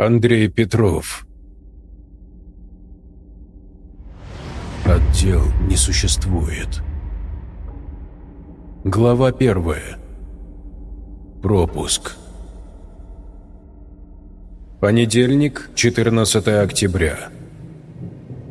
Андрей Петров. Отдел не существует. Глава первая. Пропуск. Понедельник, 14 октября.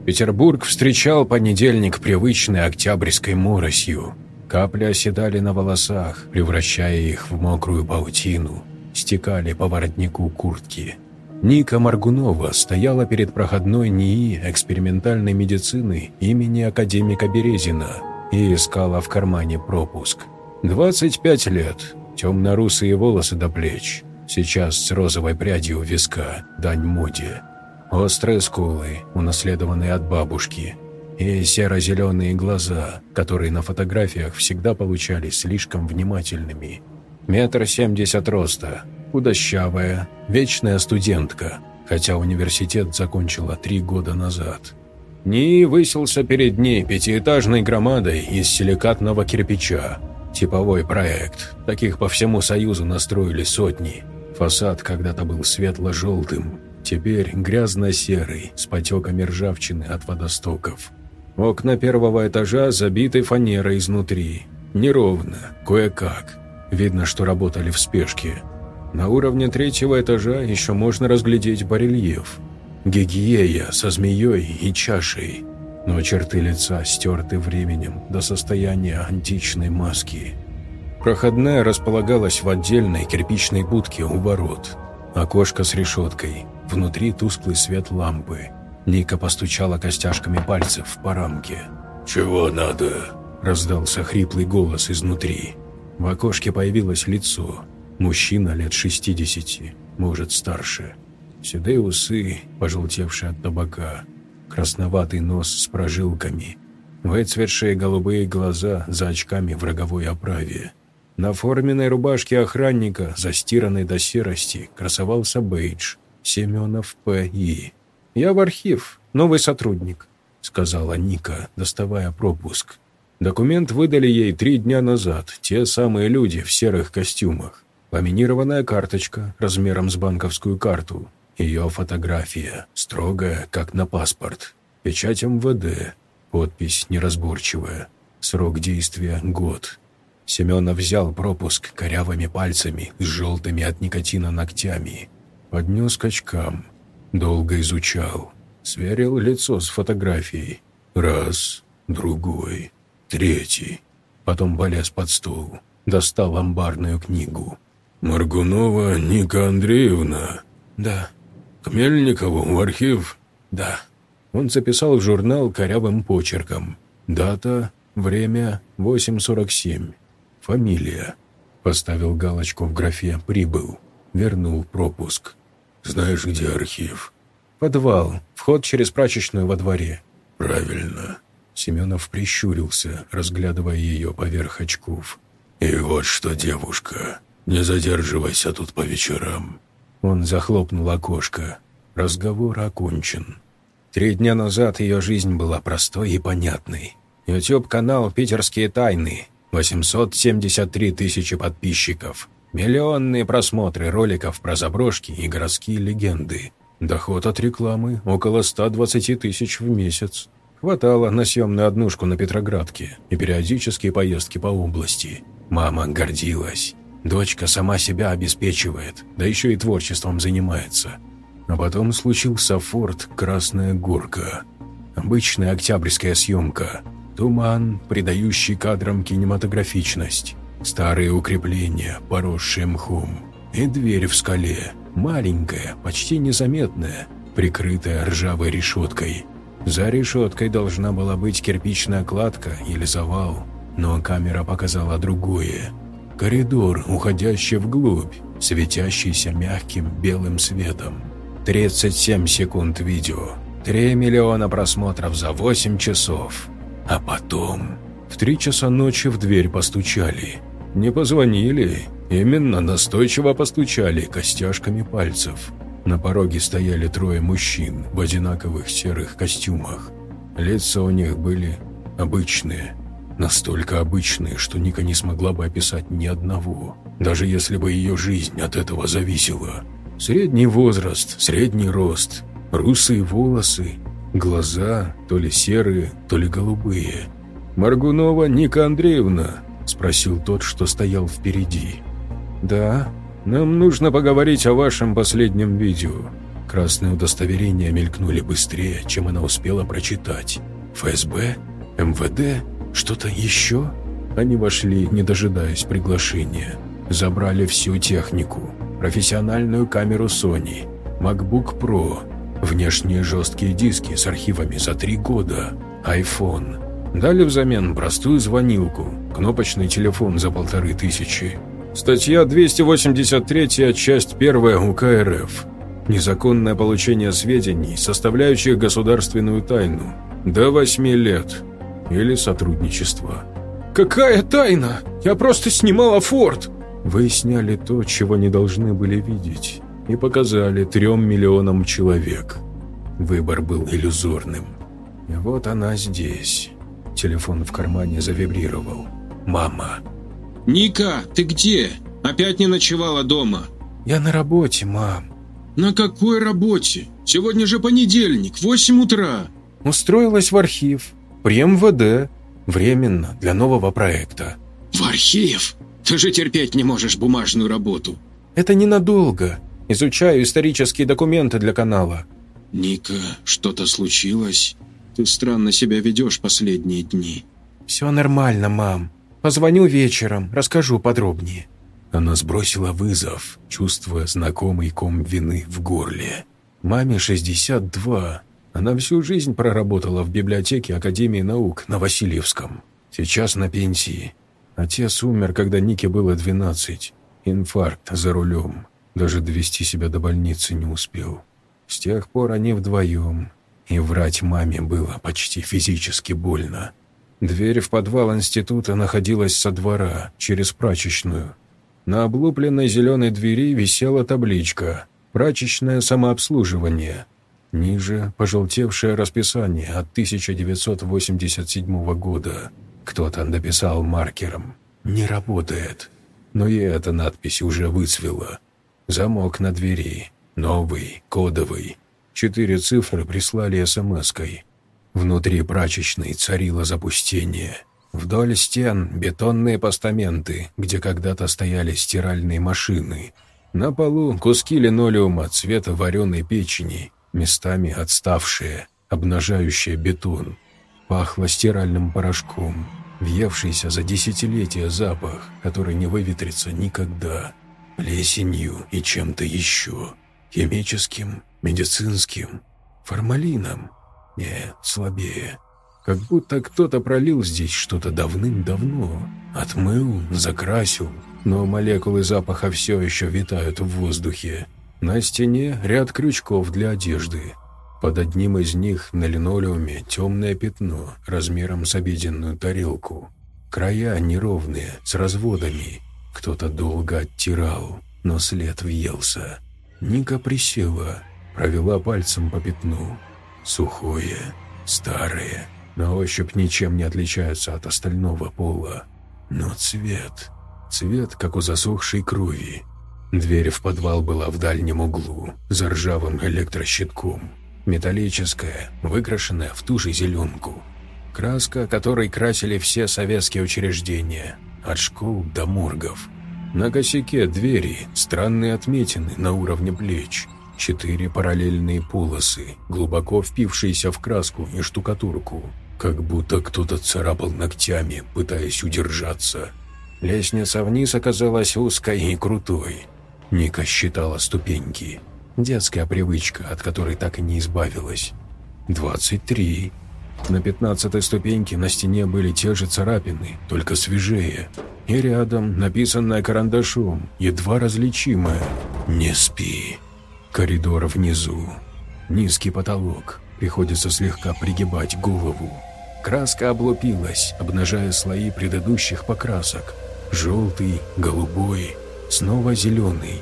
Петербург встречал понедельник привычной октябрьской моросью. Капли оседали на волосах, превращая их в мокрую паутину, стекали по воротнику куртки. Ника Маргунова стояла перед проходной НИИ экспериментальной медицины имени академика Березина и искала в кармане пропуск. 25 лет, темно-русые волосы до плеч, сейчас с розовой прядью у виска, дань моде. Острые скулы, унаследованные от бабушки, и серо-зеленые глаза, которые на фотографиях всегда получались слишком внимательными. Метр семьдесят роста, худощавая, вечная студентка, хотя университет закончила три года назад. НИИ высился перед ней пятиэтажной громадой из силикатного кирпича. Типовой проект. Таких по всему Союзу настроили сотни. Фасад когда-то был светло-желтым, теперь грязно-серый, с потеками ржавчины от водостоков. Окна первого этажа забиты фанерой изнутри. Неровно, кое-как. Видно, что работали в спешке. На уровне третьего этажа еще можно разглядеть барельеф. Гигиея со змеей и чашей. Но черты лица стерты временем до состояния античной маски. Проходная располагалась в отдельной кирпичной будке у ворот. Окошко с решеткой, внутри тусклый свет лампы. Ника постучала костяшками пальцев по рамке. «Чего надо?» – раздался хриплый голос изнутри. В окошке появилось лицо. Мужчина лет 60, может, старше. Седые усы, пожелтевшие от табака. Красноватый нос с прожилками. Выцветшие голубые глаза за очками в роговой оправе. На форменной рубашке охранника, застиранной до серости, красовался бейдж «Семенов П.И». «Я в архив, новый сотрудник», — сказала Ника, доставая пропуск. Документ выдали ей три дня назад, те самые люди в серых костюмах. Ламинированная карточка размером с банковскую карту. Ее фотография, строгая, как на паспорт. Печать МВД, подпись неразборчивая. Срок действия – год. Семенов взял пропуск корявыми пальцами с желтыми от никотина ногтями. Поднес к очкам. Долго изучал. Сверил лицо с фотографией. Раз, другой, третий. Потом полез под стол. Достал амбарную книгу. «Маргунова Ника Андреевна?» «Да». «К Мельникову в архив?» «Да». Он записал в журнал корявым почерком. Дата, время 8.47. Фамилия. Поставил галочку в графе «Прибыл». Вернул пропуск. «Знаешь, где архив?» «Подвал. Вход через прачечную во дворе». «Правильно». Семенов прищурился, разглядывая ее поверх очков. «И вот что, девушка, не задерживайся тут по вечерам». Он захлопнул окошко. Разговор окончен. Три дня назад ее жизнь была простой и понятной. YouTube-канал «Питерские тайны», 873 тысячи подписчиков, миллионные просмотры роликов про заброшки и городские легенды. Доход от рекламы около 120 тысяч в месяц. Хватало на съемную однушку на Петроградке и периодические поездки по области. Мама гордилась. Дочка сама себя обеспечивает, да еще и творчеством занимается. А потом случился форт «Красная горка». Обычная октябрьская съемка – Туман, придающий кадрам кинематографичность. Старые укрепления, поросшие мхом. И дверь в скале, маленькая, почти незаметная, прикрытая ржавой решеткой. За решеткой должна была быть кирпичная кладка или завал, но камера показала другое. Коридор, уходящий вглубь, светящийся мягким белым светом. 37 секунд видео. 3 миллиона просмотров за 8 часов. А потом... В три часа ночи в дверь постучали. Не позвонили, именно настойчиво постучали костяшками пальцев. На пороге стояли трое мужчин в одинаковых серых костюмах. Лица у них были обычные. Настолько обычные, что Ника не смогла бы описать ни одного, даже если бы ее жизнь от этого зависела. Средний возраст, средний рост, русые волосы, глаза то ли серые, то ли голубые. «Маргунова Ника Андреевна?» – спросил тот, что стоял впереди. «Да, нам нужно поговорить о вашем последнем видео». Красные удостоверения мелькнули быстрее, чем она успела прочитать. «ФСБ? МВД? Что-то еще?» Они вошли, не дожидаясь приглашения. Забрали всю технику. Профессиональную камеру Sony, MacBook Pro, внешние жесткие диски с архивами за три года, iPhone. Дали взамен простую звонилку, кнопочный телефон за полторы тысячи. Статья 283, часть 1 УК РФ. Незаконное получение сведений, составляющих государственную тайну. До 8 лет. Или сотрудничество. «Какая тайна? Я просто снимала форт!» Вы сняли то, чего не должны были видеть, и показали трем миллионам человек. Выбор был иллюзорным. И вот она здесь. Телефон в кармане завибрировал. «Мама!» «Ника, ты где? Опять не ночевала дома?» «Я на работе, мам». «На какой работе? Сегодня же понедельник, 8 утра». «Устроилась в архив. При МВД. Временно, для нового проекта». «В архив? Ты же терпеть не можешь бумажную работу». «Это ненадолго. Изучаю исторические документы для канала». «Ника, что-то случилось? Ты странно себя ведешь последние дни». «Все нормально, мам. Позвоню вечером, расскажу подробнее». Она сбросила вызов, чувствуя знакомый ком вины в горле. Маме 62. Она всю жизнь проработала в библиотеке Академии наук на Васильевском. Сейчас на пенсии. Отец умер, когда Нике было 12. Инфаркт за рулем. Даже довести себя до больницы не успел. С тех пор они вдвоем. И врать маме было почти физически больно. Дверь в подвал института находилась со двора, через прачечную. На облупленной зеленой двери висела табличка «Прачечное самообслуживание». Ниже пожелтевшее расписание от 1987 года. Кто-то написал маркером «Не работает». Но и эта надпись уже выцвела. Замок на двери. Новый, кодовый. Четыре цифры прислали смс-кой. Внутри прачечной царило запустение. Вдоль стен бетонные постаменты, где когда-то стояли стиральные машины. На полу куски линолеума цвета вареной печени, местами отставшие, обнажающие бетон. Пахло стиральным порошком, въевшийся за десятилетия запах, который не выветрится никогда. Плесенью и чем-то еще. Химическим, медицинским, формалином. Нет, слабее. Как будто кто-то пролил здесь что-то давным-давно. Отмыл, закрасил, но молекулы запаха все еще витают в воздухе. На стене ряд крючков для одежды. Под одним из них на линолеуме темное пятно размером с обеденную тарелку. Края неровные, с разводами. Кто-то долго оттирал, но след въелся. Ника присела, провела пальцем по пятну. Сухое, старое, на ощупь ничем не отличаются от остального пола. Но цвет... Цвет, как у засохшей крови. Дверь в подвал была в дальнем углу, за ржавым электрощитком. Металлическая, выкрашенная в ту же зеленку. Краска, которой красили все советские учреждения, от школ до моргов. На косяке двери странные отметины на уровне плеч. Четыре параллельные полосы, глубоко впившиеся в краску и штукатурку. Как будто кто-то царапал ногтями, пытаясь удержаться. Лестница вниз оказалась узкой и крутой. Ника считала ступеньки. Детская привычка, от которой так и не избавилась. Двадцать три. На пятнадцатой ступеньке на стене были те же царапины, только свежее. И рядом, написанное карандашом, едва различимое «Не спи». Коридор внизу. Низкий потолок. Приходится слегка пригибать голову. Краска облупилась, обнажая слои предыдущих покрасок. Желтый, голубой, снова зеленый.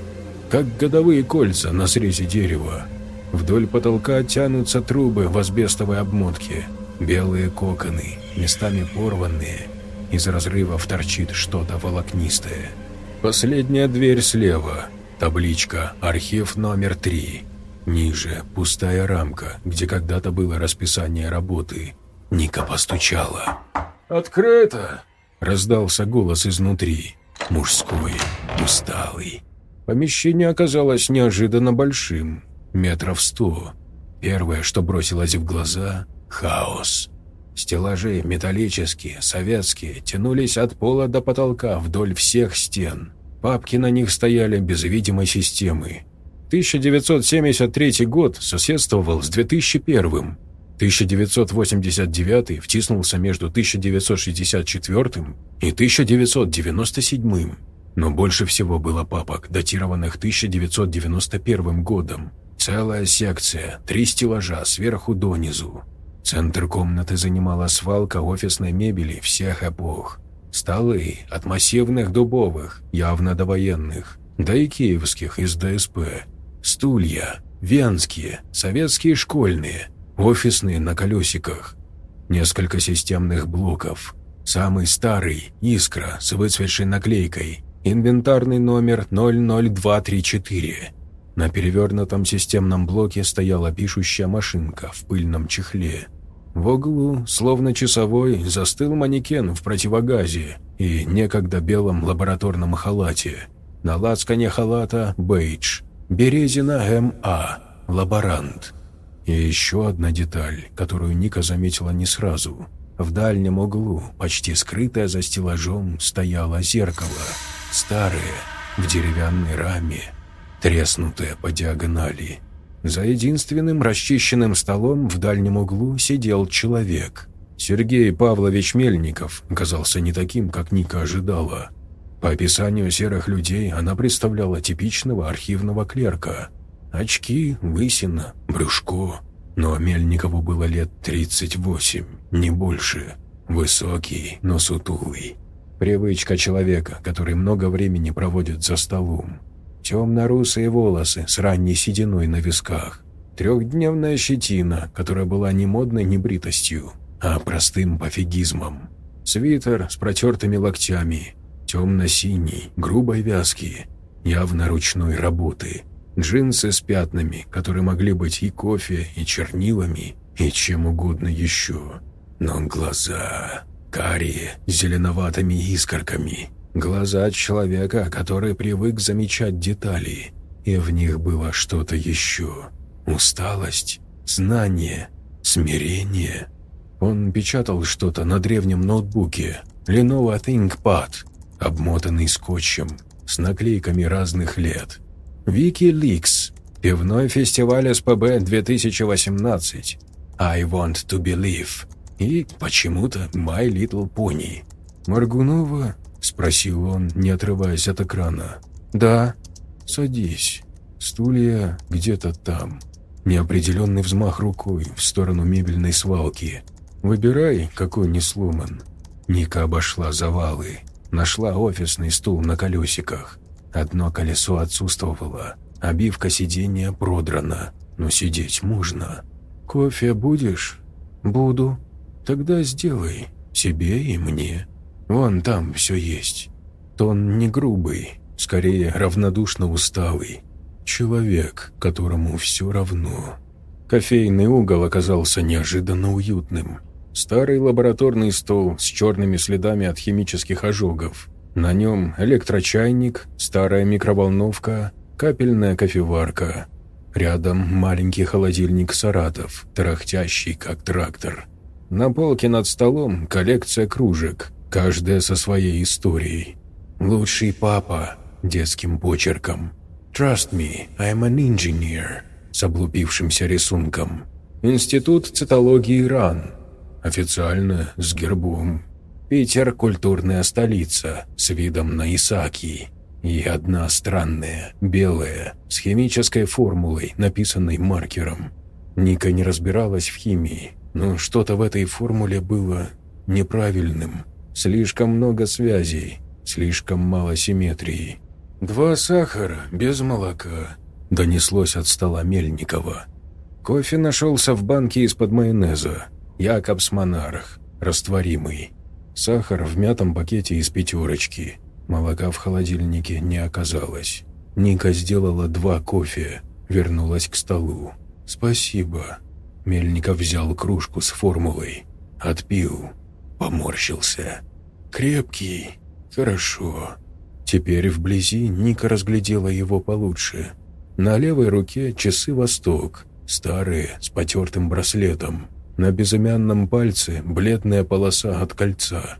Как годовые кольца на срезе дерева. Вдоль потолка тянутся трубы в асбестовой обмотке. Белые коконы, местами порванные. Из разрывов торчит что-то волокнистое. Последняя дверь слева. Табличка «Архив номер 3». Ниже пустая рамка, где когда-то было расписание работы. Ника постучала. «Открыто!» – раздался голос изнутри. Мужской, усталый. Помещение оказалось неожиданно большим, метров сто. Первое, что бросилось в глаза – хаос. Стеллажи металлические, советские, тянулись от пола до потолка вдоль всех стен. Папки на них стояли без видимой системы. 1973 год соседствовал с 2001. 1989 втиснулся между 1964 и 1997. Но больше всего было папок, датированных 1991 годом. Целая секция, три стеллажа сверху донизу. Центр комнаты занимала свалка офисной мебели всех эпох. Столы от массивных дубовых, явно довоенных, да и киевских из ДСП. Стулья, венские, советские школьные, офисные на колесиках. Несколько системных блоков. Самый старый – «Искра» с выцветшей наклейкой. Инвентарный номер 00234. На перевернутом системном блоке стояла пишущая машинка в пыльном чехле. В углу, словно часовой, застыл манекен в противогазе и некогда белом лабораторном халате. На лацкане халата – бейдж. Березина М.А. Лаборант. И еще одна деталь, которую Ника заметила не сразу. В дальнем углу, почти скрытое за стеллажом, стояло зеркало. Старое, в деревянной раме, треснутое по диагонали. За единственным расчищенным столом в дальнем углу сидел человек. Сергей Павлович Мельников оказался не таким, как Ника ожидала. По описанию серых людей она представляла типичного архивного клерка. Очки, лысина, брюшко. Но Мельникову было лет 38, не больше. Высокий, но сутулый. Привычка человека, который много времени проводит за столом. Темно-русые волосы с ранней сединой на висках. Трехдневная щетина, которая была не модной небритостью, а простым пофигизмом. Свитер с протертыми локтями, темно-синий, грубой вязки, явно ручной работы. Джинсы с пятнами, которые могли быть и кофе, и чернилами, и чем угодно еще. Но глаза карие, зеленоватыми искорками, Глаза человека, который привык замечать детали, и в них было что-то еще. Усталость, знание, смирение. Он печатал что-то на древнем ноутбуке, Lenovo ThinkPad, обмотанный скотчем, с наклейками разных лет. Wikileaks, пивной фестиваль СПБ 2018, I Want to Believe и почему-то My Little Pony. Маргунова – спросил он, не отрываясь от экрана. «Да». «Садись. Стулья где-то там». Неопределенный взмах рукой в сторону мебельной свалки. «Выбирай, какой не сломан». Ника обошла завалы. Нашла офисный стул на колесиках. Одно колесо отсутствовало. Обивка сиденья продрана. Но сидеть можно. «Кофе будешь?» «Буду». «Тогда сделай. Себе и мне». Вон там все есть. Тон не грубый, скорее равнодушно усталый. Человек, которому все равно. Кофейный угол оказался неожиданно уютным. Старый лабораторный стол с черными следами от химических ожогов. На нем электрочайник, старая микроволновка, капельная кофеварка. Рядом маленький холодильник «Саратов», тарахтящий, как трактор. На полке над столом коллекция кружек, каждая со своей историей. «Лучший папа» детским почерком. «Trust me, I'm an engineer» с облупившимся рисунком. Институт цитологии РАН. Официально с гербом. Питер – культурная столица с видом на Исаки. И одна странная, белая, с химической формулой, написанной маркером. Ника не разбиралась в химии, но что-то в этой формуле было неправильным – Слишком много связей, слишком мало симметрии. «Два сахара, без молока», – донеслось от стола Мельникова. Кофе нашелся в банке из-под майонеза. Якобс Монарх, растворимый. Сахар в мятом пакете из пятерочки. Молока в холодильнике не оказалось. Ника сделала два кофе, вернулась к столу. «Спасибо». Мельников взял кружку с формулой, отпил, поморщился. «Крепкий. Хорошо». Теперь вблизи Ника разглядела его получше. На левой руке часы «Восток», старые, с потертым браслетом. На безымянном пальце бледная полоса от кольца.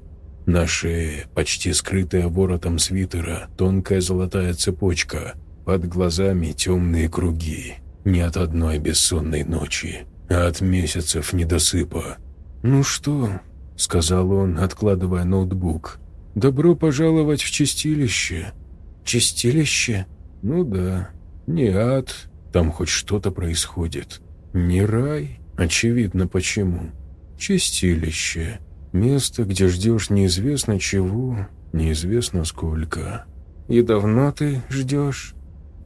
На шее, почти скрытая воротом свитера, тонкая золотая цепочка. Под глазами темные круги. Не от одной бессонной ночи, а от месяцев недосыпа. «Ну что?» — сказал он, откладывая ноутбук. «Добро пожаловать в чистилище». «Чистилище?» «Ну да. Не ад. Там хоть что-то происходит. Не рай. Очевидно, почему. Чистилище. Место, где ждешь неизвестно чего, неизвестно сколько. И давно ты ждешь?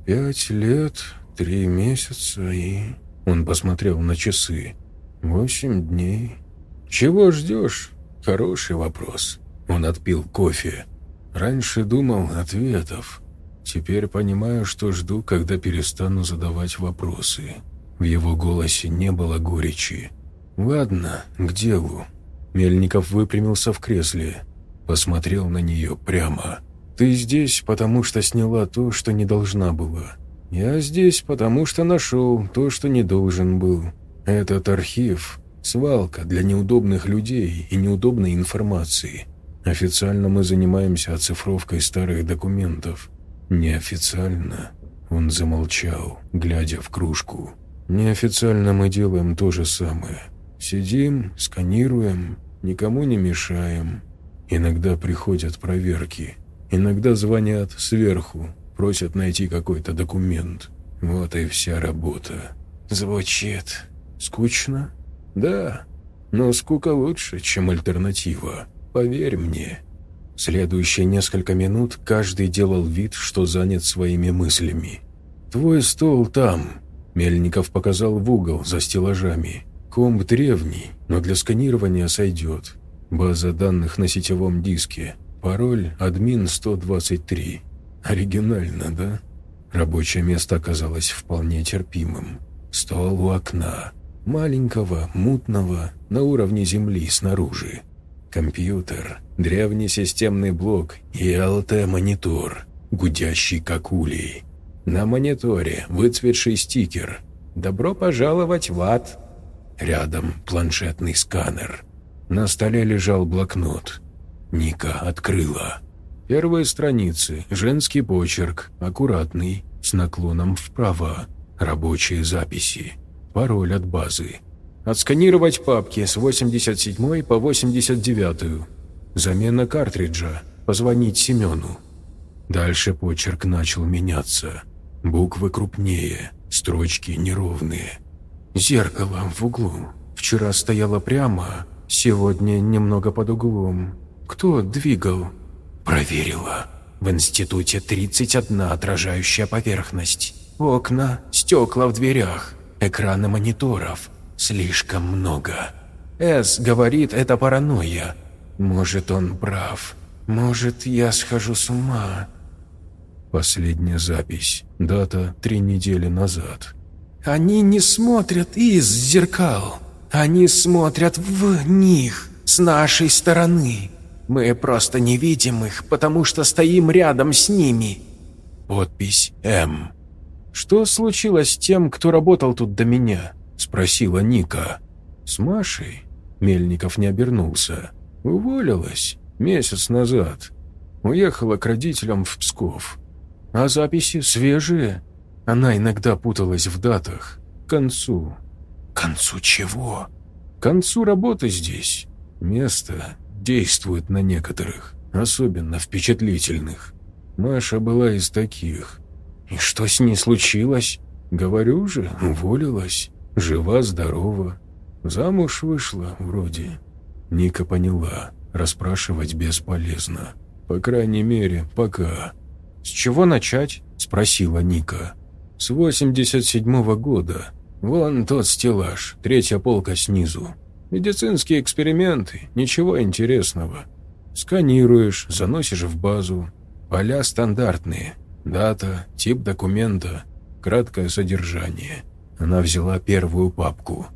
Пять лет, три месяца и... Он посмотрел на часы. Восемь дней. Чего ждешь? Хороший вопрос. Он отпил кофе. Раньше думал ответов. Теперь понимаю, что жду, когда перестану задавать вопросы. В его голосе не было горечи. «Ладно, к делу». Мельников выпрямился в кресле, посмотрел на нее прямо. «Ты здесь, потому что сняла то, что не должна была. Я здесь, потому что нашел то, что не должен был. Этот архив – свалка для неудобных людей и неудобной информации. Официально мы занимаемся оцифровкой старых документов. Неофициально...» Он замолчал, глядя в кружку. Неофициально мы делаем то же самое. Сидим, сканируем, никому не мешаем. Иногда приходят проверки. Иногда звонят сверху, просят найти какой-то документ. Вот и вся работа. Звучит скучно? Да, но скука лучше, чем альтернатива. Поверь мне. Следующие несколько минут каждый делал вид, что занят своими мыслями. «Твой стол там», Мельников показал в угол за стеллажами. Комп древний, но для сканирования сойдет. База данных на сетевом диске. Пароль админ 123. Оригинально, да? Рабочее место оказалось вполне терпимым. Стол у окна. Маленького, мутного, на уровне земли снаружи. Компьютер, древний системный блок и ЛТ-монитор, гудящий как улей. На мониторе выцветший стикер «Добро пожаловать в ад». Рядом планшетный сканер. На столе лежал блокнот. Ника открыла. Первые страницы, женский почерк, аккуратный, с наклоном вправо, рабочие записи, пароль от базы. Отсканировать папки с 87 по 89. Замена картриджа. Позвонить Семену. Дальше почерк начал меняться. Буквы крупнее, строчки неровные. Зеркало в углу. Вчера стояло прямо, сегодня немного под углом. Кто двигал? Проверила. В институте 31 отражающая поверхность. Окна, стекла в дверях, экраны мониторов. Слишком много. С говорит, это паранойя. Может, он прав. Может, я схожу с ума. Последняя запись. Дата три недели назад. «Они не смотрят из зеркал. Они смотрят в них, с нашей стороны. Мы просто не видим их, потому что стоим рядом с ними». Подпись «М». «Что случилось с тем, кто работал тут до меня?» – спросила Ника. «С Машей?» Мельников не обернулся. «Уволилась месяц назад. Уехала к родителям в Псков. А записи свежие. Она иногда путалась в датах. К концу. К концу чего? К концу работы здесь. Место действует на некоторых, особенно впечатлительных. Маша была из таких. И что с ней случилось? Говорю же, уволилась. Жива-здорова. Замуж вышла, вроде. Ника поняла, расспрашивать бесполезно. По крайней мере, пока. «С чего начать?» – спросила Ника. «С 87-го года. Вон тот стеллаж, третья полка снизу. Медицинские эксперименты, ничего интересного. Сканируешь, заносишь в базу. Поля стандартные. Дата, тип документа, краткое содержание. Она взяла первую папку.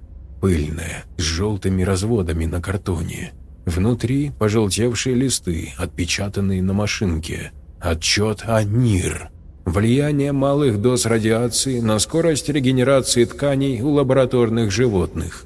Пыльная, с желтыми разводами на картоне. Внутри пожелтевшие листы, отпечатанные на машинке. Отчет о НИР. Влияние малых доз радиации на скорость регенерации тканей у лабораторных животных.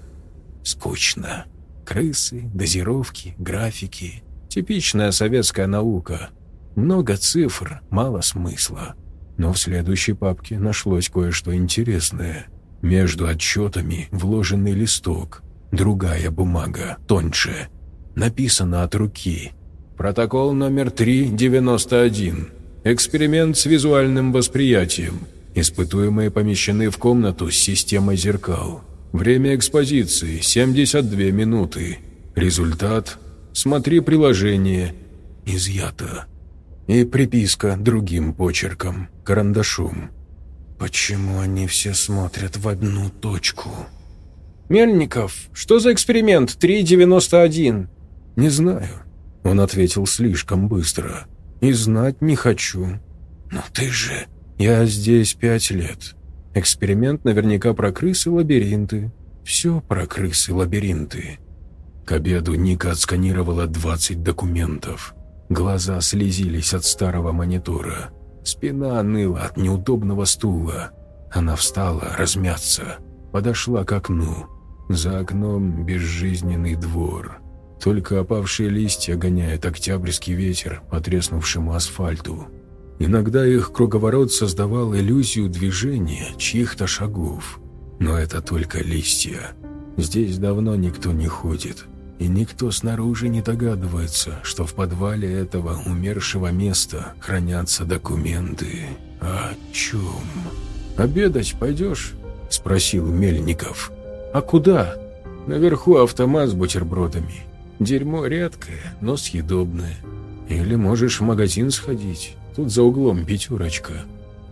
Скучно. Крысы, дозировки, графики. Типичная советская наука. Много цифр, мало смысла. Но в следующей папке нашлось кое-что интересное. Между отчетами вложенный листок, другая бумага, тоньше. Написано от руки. Протокол номер 391. Эксперимент с визуальным восприятием. Испытуемые помещены в комнату с системой зеркал. Время экспозиции – 72 минуты. Результат – смотри приложение. Изъято. И приписка другим почерком, карандашом. Почему они все смотрят в одну точку? «Мельников, что за эксперимент 391?» «Не знаю», – он ответил слишком быстро. И знать не хочу. Но ты же... Я здесь пять лет. Эксперимент наверняка про крысы-лабиринты. Все про крысы-лабиринты. К обеду Ника отсканировала 20 документов. Глаза слезились от старого монитора. Спина ныла от неудобного стула. Она встала размяться. Подошла к окну. За окном безжизненный двор. Только опавшие листья гоняют октябрьский ветер по треснувшему асфальту. Иногда их круговорот создавал иллюзию движения чьих-то шагов. Но это только листья. Здесь давно никто не ходит, и никто снаружи не догадывается, что в подвале этого умершего места хранятся документы. О чем? «Обедать пойдешь?» – спросил Мельников. «А куда?» «Наверху автомат с бутербродами. Дерьмо редкое, но съедобное. Или можешь в магазин сходить, тут за углом пятерочка».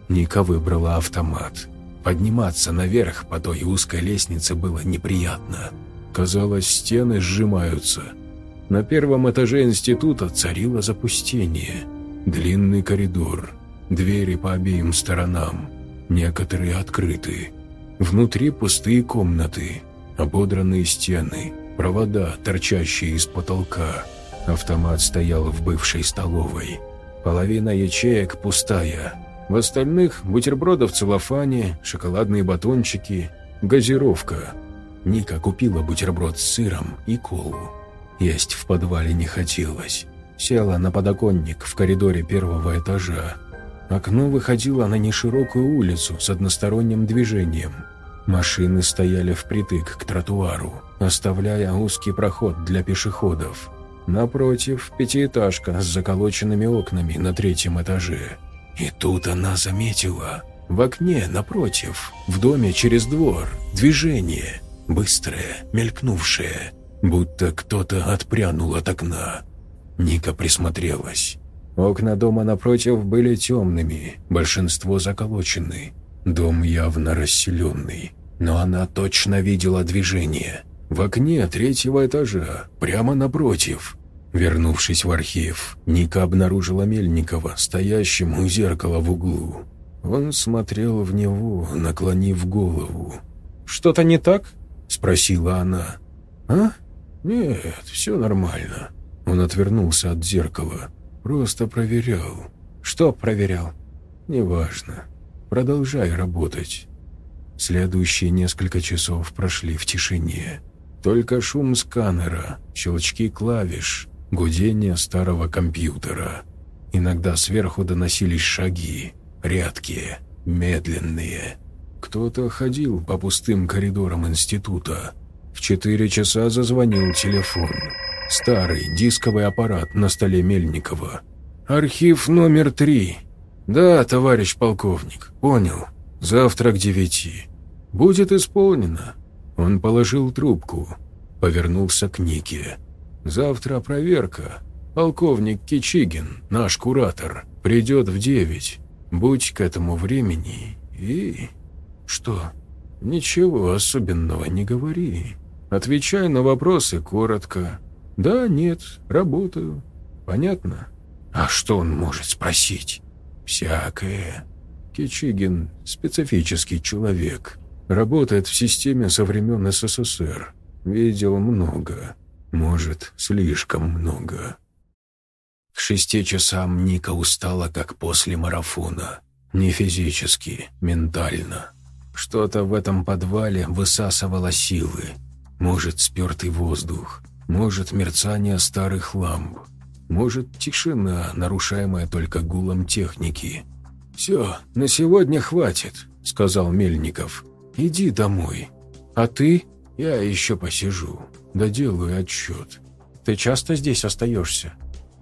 Ника выбрала автомат. Подниматься наверх по той узкой лестнице было неприятно. Казалось, стены сжимаются. На первом этаже института царило запустение. Длинный коридор, двери по обеим сторонам, некоторые открыты. Внутри пустые комнаты, ободранные стены – провода, торчащие из потолка. Автомат стоял в бывшей столовой. Половина ячеек пустая. В остальных бутербродов в целлофане, шоколадные батончики, газировка. Ника купила бутерброд с сыром и колу. Есть в подвале не хотелось. Села на подоконник в коридоре первого этажа. Окно выходило на неширокую улицу с односторонним движением – Машины стояли впритык к тротуару, оставляя узкий проход для пешеходов. Напротив – пятиэтажка с заколоченными окнами на третьем этаже. И тут она заметила. В окне напротив, в доме через двор, движение, быстрое, мелькнувшее, будто кто-то отпрянул от окна. Ника присмотрелась. Окна дома напротив были темными, большинство заколочены. Дом явно расселенный. Но она точно видела движение. В окне третьего этажа, прямо напротив. Вернувшись в архив, Ника обнаружила Мельникова, стоящим у зеркала в углу. Он смотрел в него, наклонив голову. «Что-то не так?» – спросила она. «А? Нет, все нормально». Он отвернулся от зеркала. «Просто проверял». «Что проверял?» «Неважно. Продолжай работать». Следующие несколько часов прошли в тишине. Только шум сканера, щелчки клавиш, гудение старого компьютера. Иногда сверху доносились шаги, редкие, медленные. Кто-то ходил по пустым коридорам института. В четыре часа зазвонил телефон. Старый дисковый аппарат на столе Мельникова. «Архив номер три». «Да, товарищ полковник, понял. Завтра к девяти. Будет исполнено». Он положил трубку, повернулся к Нике. «Завтра проверка. Полковник Кичигин, наш куратор, придет в девять. Будь к этому времени и...» «Что?» «Ничего особенного не говори. Отвечай на вопросы коротко. Да, нет, работаю. Понятно?» «А что он может спросить?» Всякое. Кичигин – специфический человек. Работает в системе со времен СССР. Видел много. Может, слишком много. К шести часам Ника устала, как после марафона. Не физически, ментально. Что-то в этом подвале высасывало силы. Может, спертый воздух. Может, мерцание старых ламп. Может, тишина, нарушаемая только гулом техники. «Все, на сегодня хватит», — сказал Мельников. «Иди домой. А ты? Я еще посижу. Доделаю отчет. Ты часто здесь остаешься?»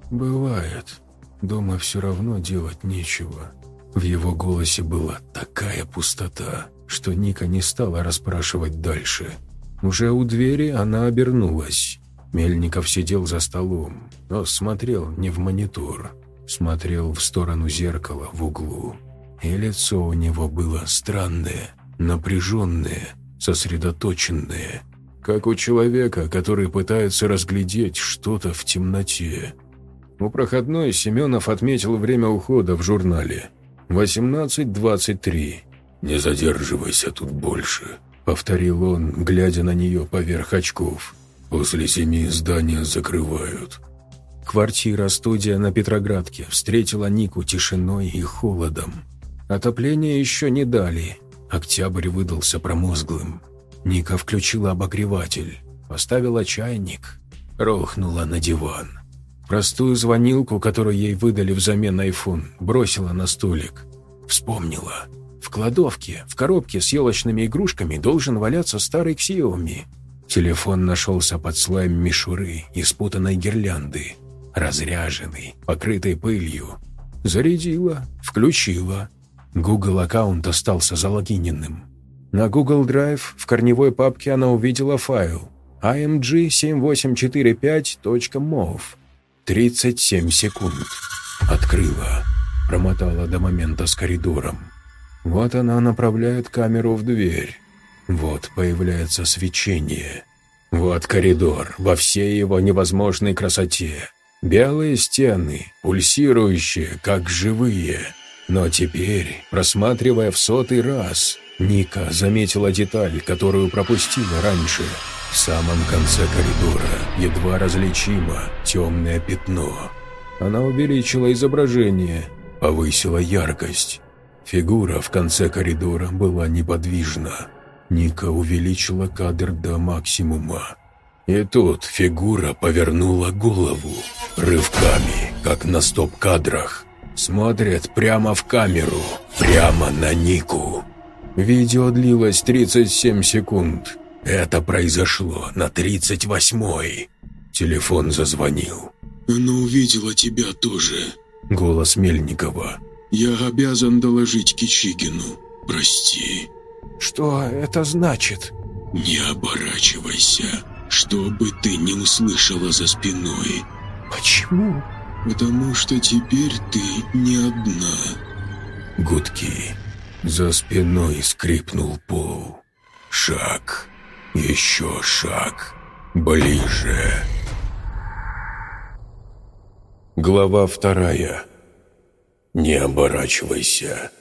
«Бывает. Дома все равно делать нечего». В его голосе была такая пустота, что Ника не стала расспрашивать дальше. Уже у двери она обернулась. Мельников сидел за столом, но смотрел не в монитор, смотрел в сторону зеркала в углу. И лицо у него было странное, напряженное, сосредоточенное, как у человека, который пытается разглядеть что-то в темноте. У проходной Семенов отметил время ухода в журнале. 18.23. «Не задерживайся тут больше», — повторил он, глядя на нее поверх очков. После семи здания закрывают. Квартира-студия на Петроградке встретила Нику тишиной и холодом. Отопление еще не дали. Октябрь выдался промозглым. Ника включила обогреватель, поставила чайник, рухнула на диван. Простую звонилку, которую ей выдали взамен айфон, бросила на столик. Вспомнила. В кладовке, в коробке с елочными игрушками должен валяться старый Xiaomi. Телефон нашелся под слоем мишуры и спутанной гирлянды. Разряженный, покрытый пылью. Зарядила, включила. Google аккаунт остался залогиненным. На Google Drive в корневой папке она увидела файл img7845.mov. 37 секунд. Открыла. Промотала до момента с коридором. Вот она направляет камеру в дверь. Вот появляется свечение. Вот коридор во всей его невозможной красоте. Белые стены, пульсирующие, как живые. Но теперь, просматривая в сотый раз, Ника заметила деталь, которую пропустила раньше. В самом конце коридора едва различимо темное пятно. Она увеличила изображение, повысила яркость. Фигура в конце коридора была неподвижна. Ника увеличила кадр до максимума. И тут фигура повернула голову, рывками, как на стоп-кадрах. Смотрит прямо в камеру, прямо на Нику. Видео длилось 37 секунд. Это произошло на 38-й. Телефон зазвонил. «Она увидела тебя тоже», — голос Мельникова. «Я обязан доложить Кичигину. Прости». «Что это значит?» «Не оборачивайся, чтобы ты не услышала за спиной». «Почему?» «Потому что теперь ты не одна». Гудки. За спиной скрипнул пол. Шаг. Еще шаг. Ближе. Глава вторая. Не оборачивайся.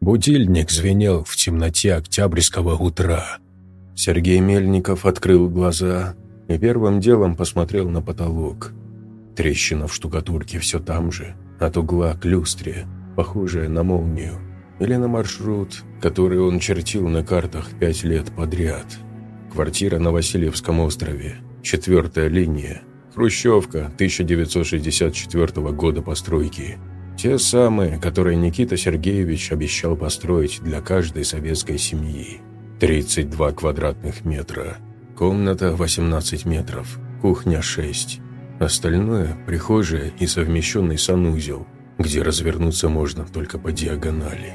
Будильник звенел в темноте октябрьского утра. Сергей Мельников открыл глаза и первым делом посмотрел на потолок. Трещина в штукатурке все там же, от угла к люстре, похожая на молнию, или на маршрут, который он чертил на картах пять лет подряд. Квартира на Васильевском острове, четвертая линия, Хрущевка 1964 года постройки – те самые, которые Никита Сергеевич обещал построить для каждой советской семьи. 32 квадратных метра. Комната 18 метров. Кухня 6. Остальное – прихожая и совмещенный санузел, где развернуться можно только по диагонали.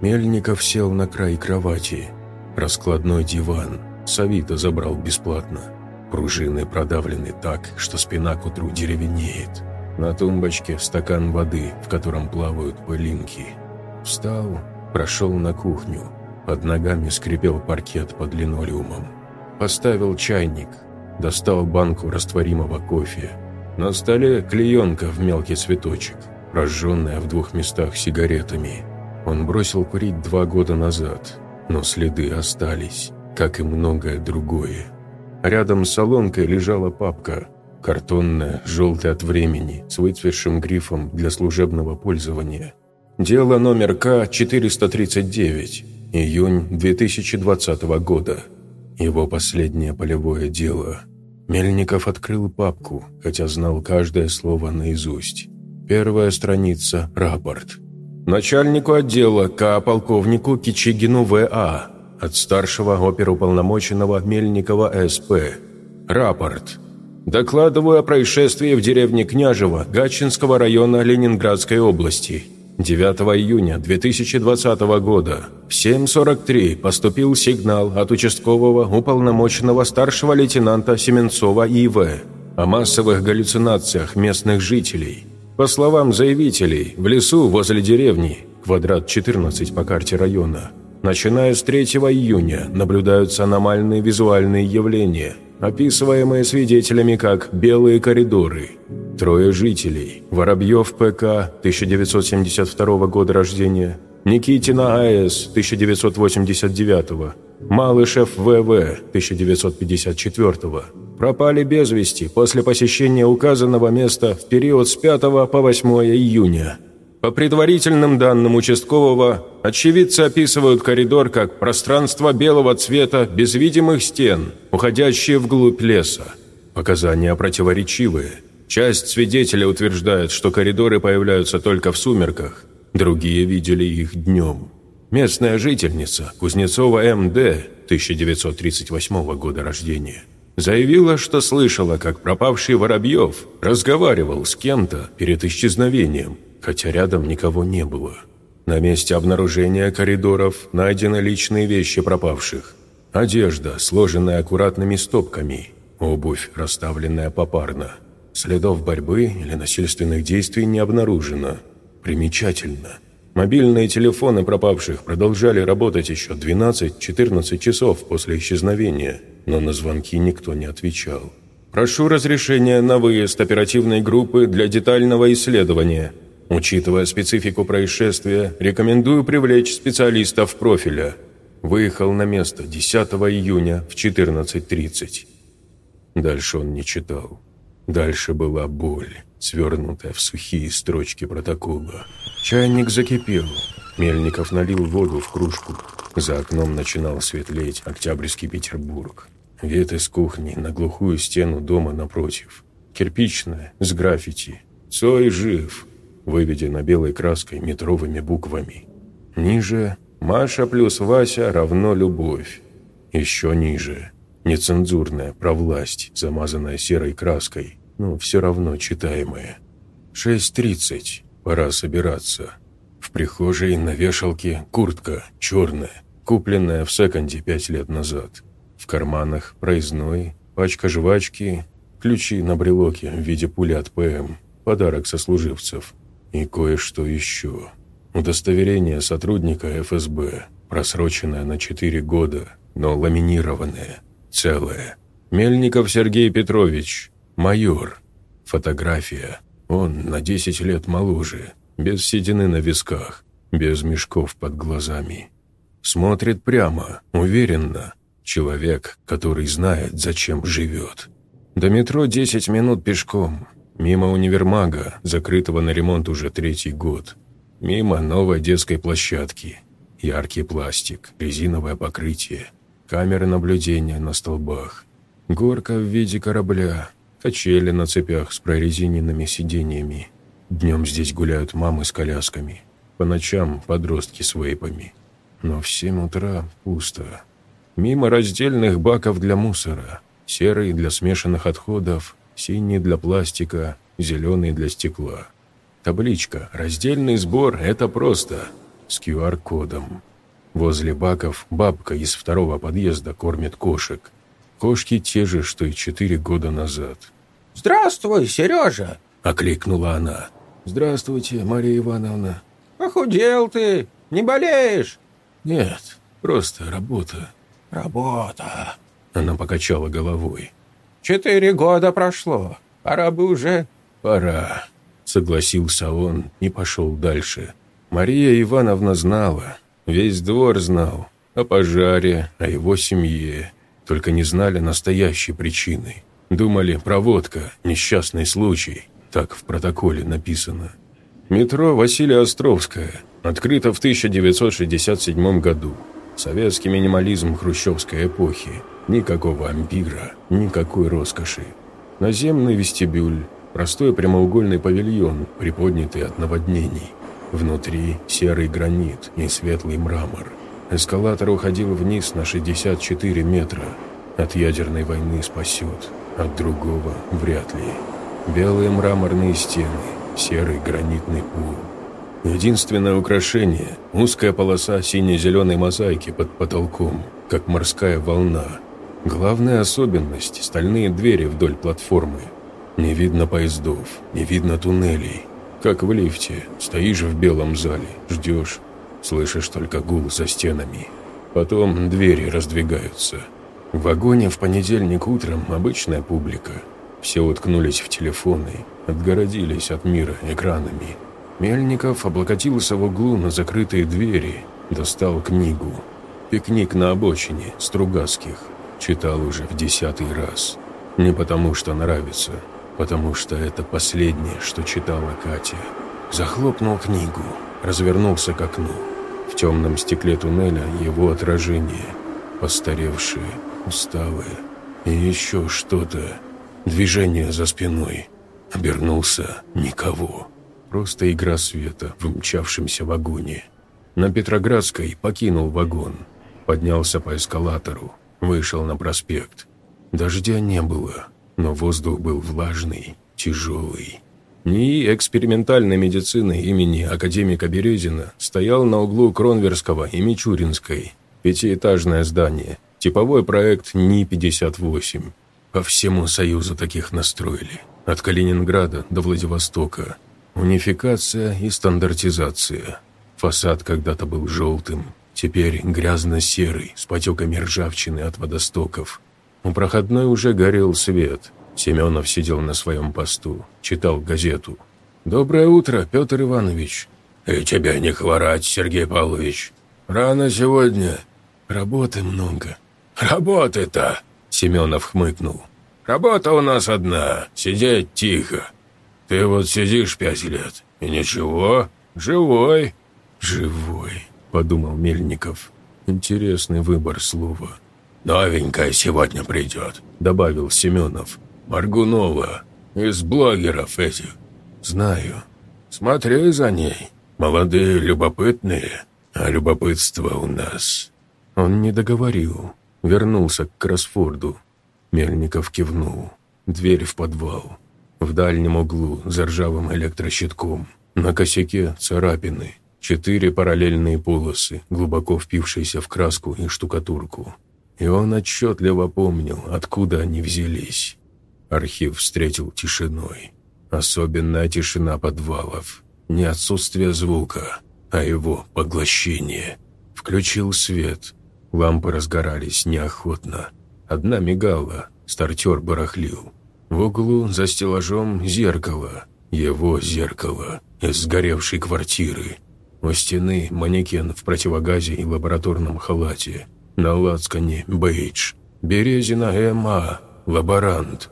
Мельников сел на край кровати. Раскладной диван. Савита забрал бесплатно. Пружины продавлены так, что спина к утру деревенеет. На тумбочке стакан воды, в котором плавают пылинки. Встал, прошел на кухню. Под ногами скрипел паркет под линолеумом. Поставил чайник, достал банку растворимого кофе. На столе клеенка в мелкий цветочек. прожженная в двух местах сигаретами. Он бросил курить два года назад, но следы остались, как и многое другое. Рядом с солонкой лежала папка, картонная, желтая от времени, с выцветшим грифом для служебного пользования. Дело номер К-439, июнь 2020 года. Его последнее полевое дело. Мельников открыл папку, хотя знал каждое слово наизусть. Первая страница – рапорт. Начальнику отдела К. полковнику Кичигину В.А. от старшего оперуполномоченного Мельникова С.П. Рапорт. Докладываю о происшествии в деревне Княжево Гатчинского района Ленинградской области. 9 июня 2020 года в 7.43 поступил сигнал от участкового уполномоченного старшего лейтенанта Семенцова И.В. о массовых галлюцинациях местных жителей. По словам заявителей, в лесу возле деревни, квадрат 14 по карте района, начиная с 3 июня наблюдаются аномальные визуальные явления, описываемые свидетелями как «белые коридоры», Трое жителей. Воробьев ПК, 1972 года рождения. Никитина А.С., 1989 Малышев В.В., 1954 пропали без вести после посещения указанного места в период с 5 по 8 июня. По предварительным данным участкового, очевидцы описывают коридор как пространство белого цвета без видимых стен, уходящие вглубь леса. Показания противоречивые – Часть свидетелей утверждает, что коридоры появляются только в сумерках, другие видели их днем. Местная жительница Кузнецова М.Д. 1938 года рождения заявила, что слышала, как пропавший Воробьев разговаривал с кем-то перед исчезновением, хотя рядом никого не было. На месте обнаружения коридоров найдены личные вещи пропавших. Одежда, сложенная аккуратными стопками, обувь, расставленная попарно – Следов борьбы или насильственных действий не обнаружено. Примечательно. Мобильные телефоны пропавших продолжали работать еще 12-14 часов после исчезновения, но на звонки никто не отвечал. «Прошу разрешения на выезд оперативной группы для детального исследования. Учитывая специфику происшествия, рекомендую привлечь специалистов профиля». Выехал на место 10 июня в 14.30. Дальше он не читал. Дальше была боль, свернутая в сухие строчки протокола. Чайник закипел. Мельников налил воду в кружку. За окном начинал светлеть Октябрьский Петербург. Вид из кухни на глухую стену дома напротив. Кирпичная, с граффити. «Цой жив», выведено белой краской метровыми буквами. Ниже «Маша плюс Вася равно любовь». Еще ниже нецензурная про власть, замазанная серой краской но все равно читаемые. 6.30. Пора собираться. В прихожей на вешалке куртка черная, купленная в секонде пять лет назад. В карманах проездной, пачка жвачки, ключи на брелоке в виде пули от ПМ, подарок сослуживцев и кое-что еще. Удостоверение сотрудника ФСБ, просроченное на 4 года, но ламинированное, целое. Мельников Сергей Петрович, Майор. Фотография. Он на 10 лет моложе, без седины на висках, без мешков под глазами. Смотрит прямо, уверенно. Человек, который знает, зачем живет. До метро 10 минут пешком. Мимо универмага, закрытого на ремонт уже третий год. Мимо новой детской площадки. Яркий пластик, резиновое покрытие, камеры наблюдения на столбах. Горка в виде корабля, Качели на цепях с прорезиненными сиденьями. Днем здесь гуляют мамы с колясками. По ночам подростки с вейпами. Но в семь утра пусто. Мимо раздельных баков для мусора. Серый для смешанных отходов, синий для пластика, зеленый для стекла. Табличка «Раздельный сбор» — это просто. С QR-кодом. Возле баков бабка из второго подъезда кормит кошек. Кошки те же, что и четыре года назад. «Здравствуй, Сережа!» — окликнула она. «Здравствуйте, Мария Ивановна». «Похудел ты, не болеешь?» «Нет, просто работа». «Работа». Она покачала головой. «Четыре года прошло. Пора бы уже...» «Пора. согласился он и пошел дальше. Мария Ивановна знала, весь двор знал о пожаре, о его семье, только не знали настоящей причины. Думали, проводка, несчастный случай, так в протоколе написано. Метро Василия Островская, открыто в 1967 году. Советский минимализм хрущевской эпохи. Никакого ампира, никакой роскоши. Наземный вестибюль, простой прямоугольный павильон, приподнятый от наводнений. Внутри серый гранит и светлый мрамор. Эскалатор уходил вниз на 64 метра. От ядерной войны спасет, от другого вряд ли. Белые мраморные стены, серый гранитный пол. Единственное украшение – узкая полоса сине-зеленой мозаики под потолком, как морская волна. Главная особенность – стальные двери вдоль платформы. Не видно поездов, не видно туннелей. Как в лифте, стоишь в белом зале, ждешь, слышишь только гул за стенами. Потом двери раздвигаются. В вагоне в понедельник утром обычная публика. Все уткнулись в телефоны, отгородились от мира экранами – Мельников облокотился в углу на закрытые двери, достал книгу. «Пикник на обочине» Стругацких. Читал уже в десятый раз. Не потому, что нравится, потому что это последнее, что читала Катя. Захлопнул книгу, развернулся к окну. В темном стекле туннеля его отражение, постаревшее, усталое. И еще что-то. Движение за спиной. Обернулся никого. Просто игра света в мчавшемся вагоне. На Петроградской покинул вагон. Поднялся по эскалатору. Вышел на проспект. Дождя не было, но воздух был влажный, тяжелый. НИИ экспериментальной медицины имени академика Березина стоял на углу Кронверского и Мичуринской. Пятиэтажное здание. Типовой проект НИИ-58. По всему Союзу таких настроили. От Калининграда до Владивостока – Унификация и стандартизация. Фасад когда-то был желтым, теперь грязно-серый, с потеками ржавчины от водостоков. У проходной уже горел свет. Семенов сидел на своем посту, читал газету. «Доброе утро, Петр Иванович». «И тебя не хворать, Сергей Павлович. Рано сегодня. Работы много». «Работы-то!» Семенов хмыкнул. «Работа у нас одна — сидеть тихо. Ты вот сидишь пять лет, и ничего, живой». «Живой», — подумал Мельников. «Интересный выбор слова». «Новенькая сегодня придет», — добавил Семенов. «Маргунова, из блогеров этих». «Знаю». «Смотри за ней. Молодые, любопытные, а любопытство у нас». Он не договорил. Вернулся к Кроссфорду. Мельников кивнул. Дверь в подвал. В дальнем углу, за ржавым электрощитком, на косяке царапины, четыре параллельные полосы, глубоко впившиеся в краску и штукатурку. И он отчетливо помнил, откуда они взялись. Архив встретил тишиной. Особенная тишина подвалов. Не отсутствие звука, а его поглощение. Включил свет. Лампы разгорались неохотно. Одна мигала, стартер барахлил. В углу за стеллажом зеркало, его зеркало из сгоревшей квартиры. У стены манекен в противогазе и лабораторном халате. На лацкане бейдж. Березина М.А. Лаборант.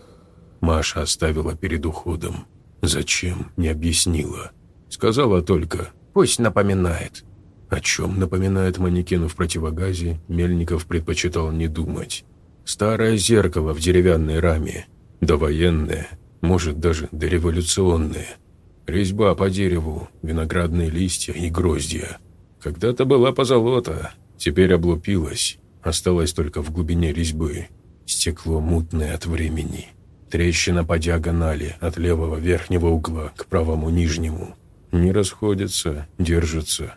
Маша оставила перед уходом. Зачем, не объяснила. Сказала только «пусть напоминает». О чем напоминает манекену в противогазе, Мельников предпочитал не думать. Старое зеркало в деревянной раме – довоенные, может даже дореволюционные. Резьба по дереву, виноградные листья и гроздья. Когда-то была позолота, теперь облупилась, осталась только в глубине резьбы. Стекло мутное от времени. Трещина по диагонали от левого верхнего угла к правому нижнему. Не расходится, держится.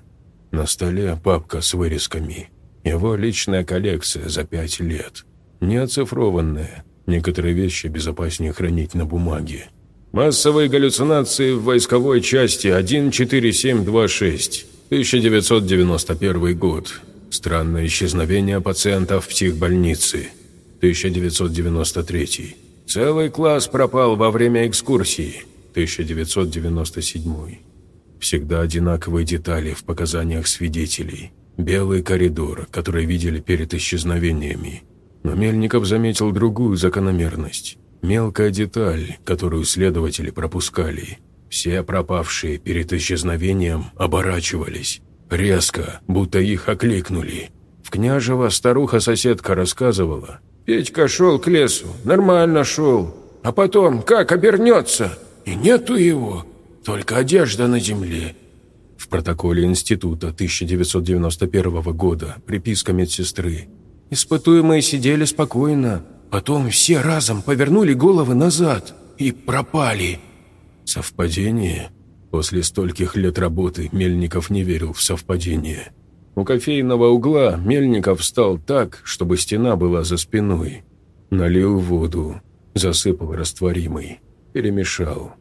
На столе папка с вырезками. Его личная коллекция за пять лет. Не оцифрованная, Некоторые вещи безопаснее хранить на бумаге. Массовые галлюцинации в войсковой части 14726, 1991 год. Странное исчезновение пациентов в психбольнице, 1993. Целый класс пропал во время экскурсии. 1997. Всегда одинаковые детали в показаниях свидетелей. Белый коридор, который видели перед исчезновениями. Но Мельников заметил другую закономерность. Мелкая деталь, которую следователи пропускали. Все пропавшие перед исчезновением оборачивались. Резко, будто их окликнули. В Княжево старуха-соседка рассказывала. «Петька шел к лесу, нормально шел. А потом, как обернется, и нету его, только одежда на земле». В протоколе института 1991 года приписка медсестры. Испытуемые сидели спокойно, потом все разом повернули головы назад и пропали. Совпадение? После стольких лет работы Мельников не верил в совпадение. У кофейного угла Мельников встал так, чтобы стена была за спиной. Налил воду, засыпал растворимый, перемешал.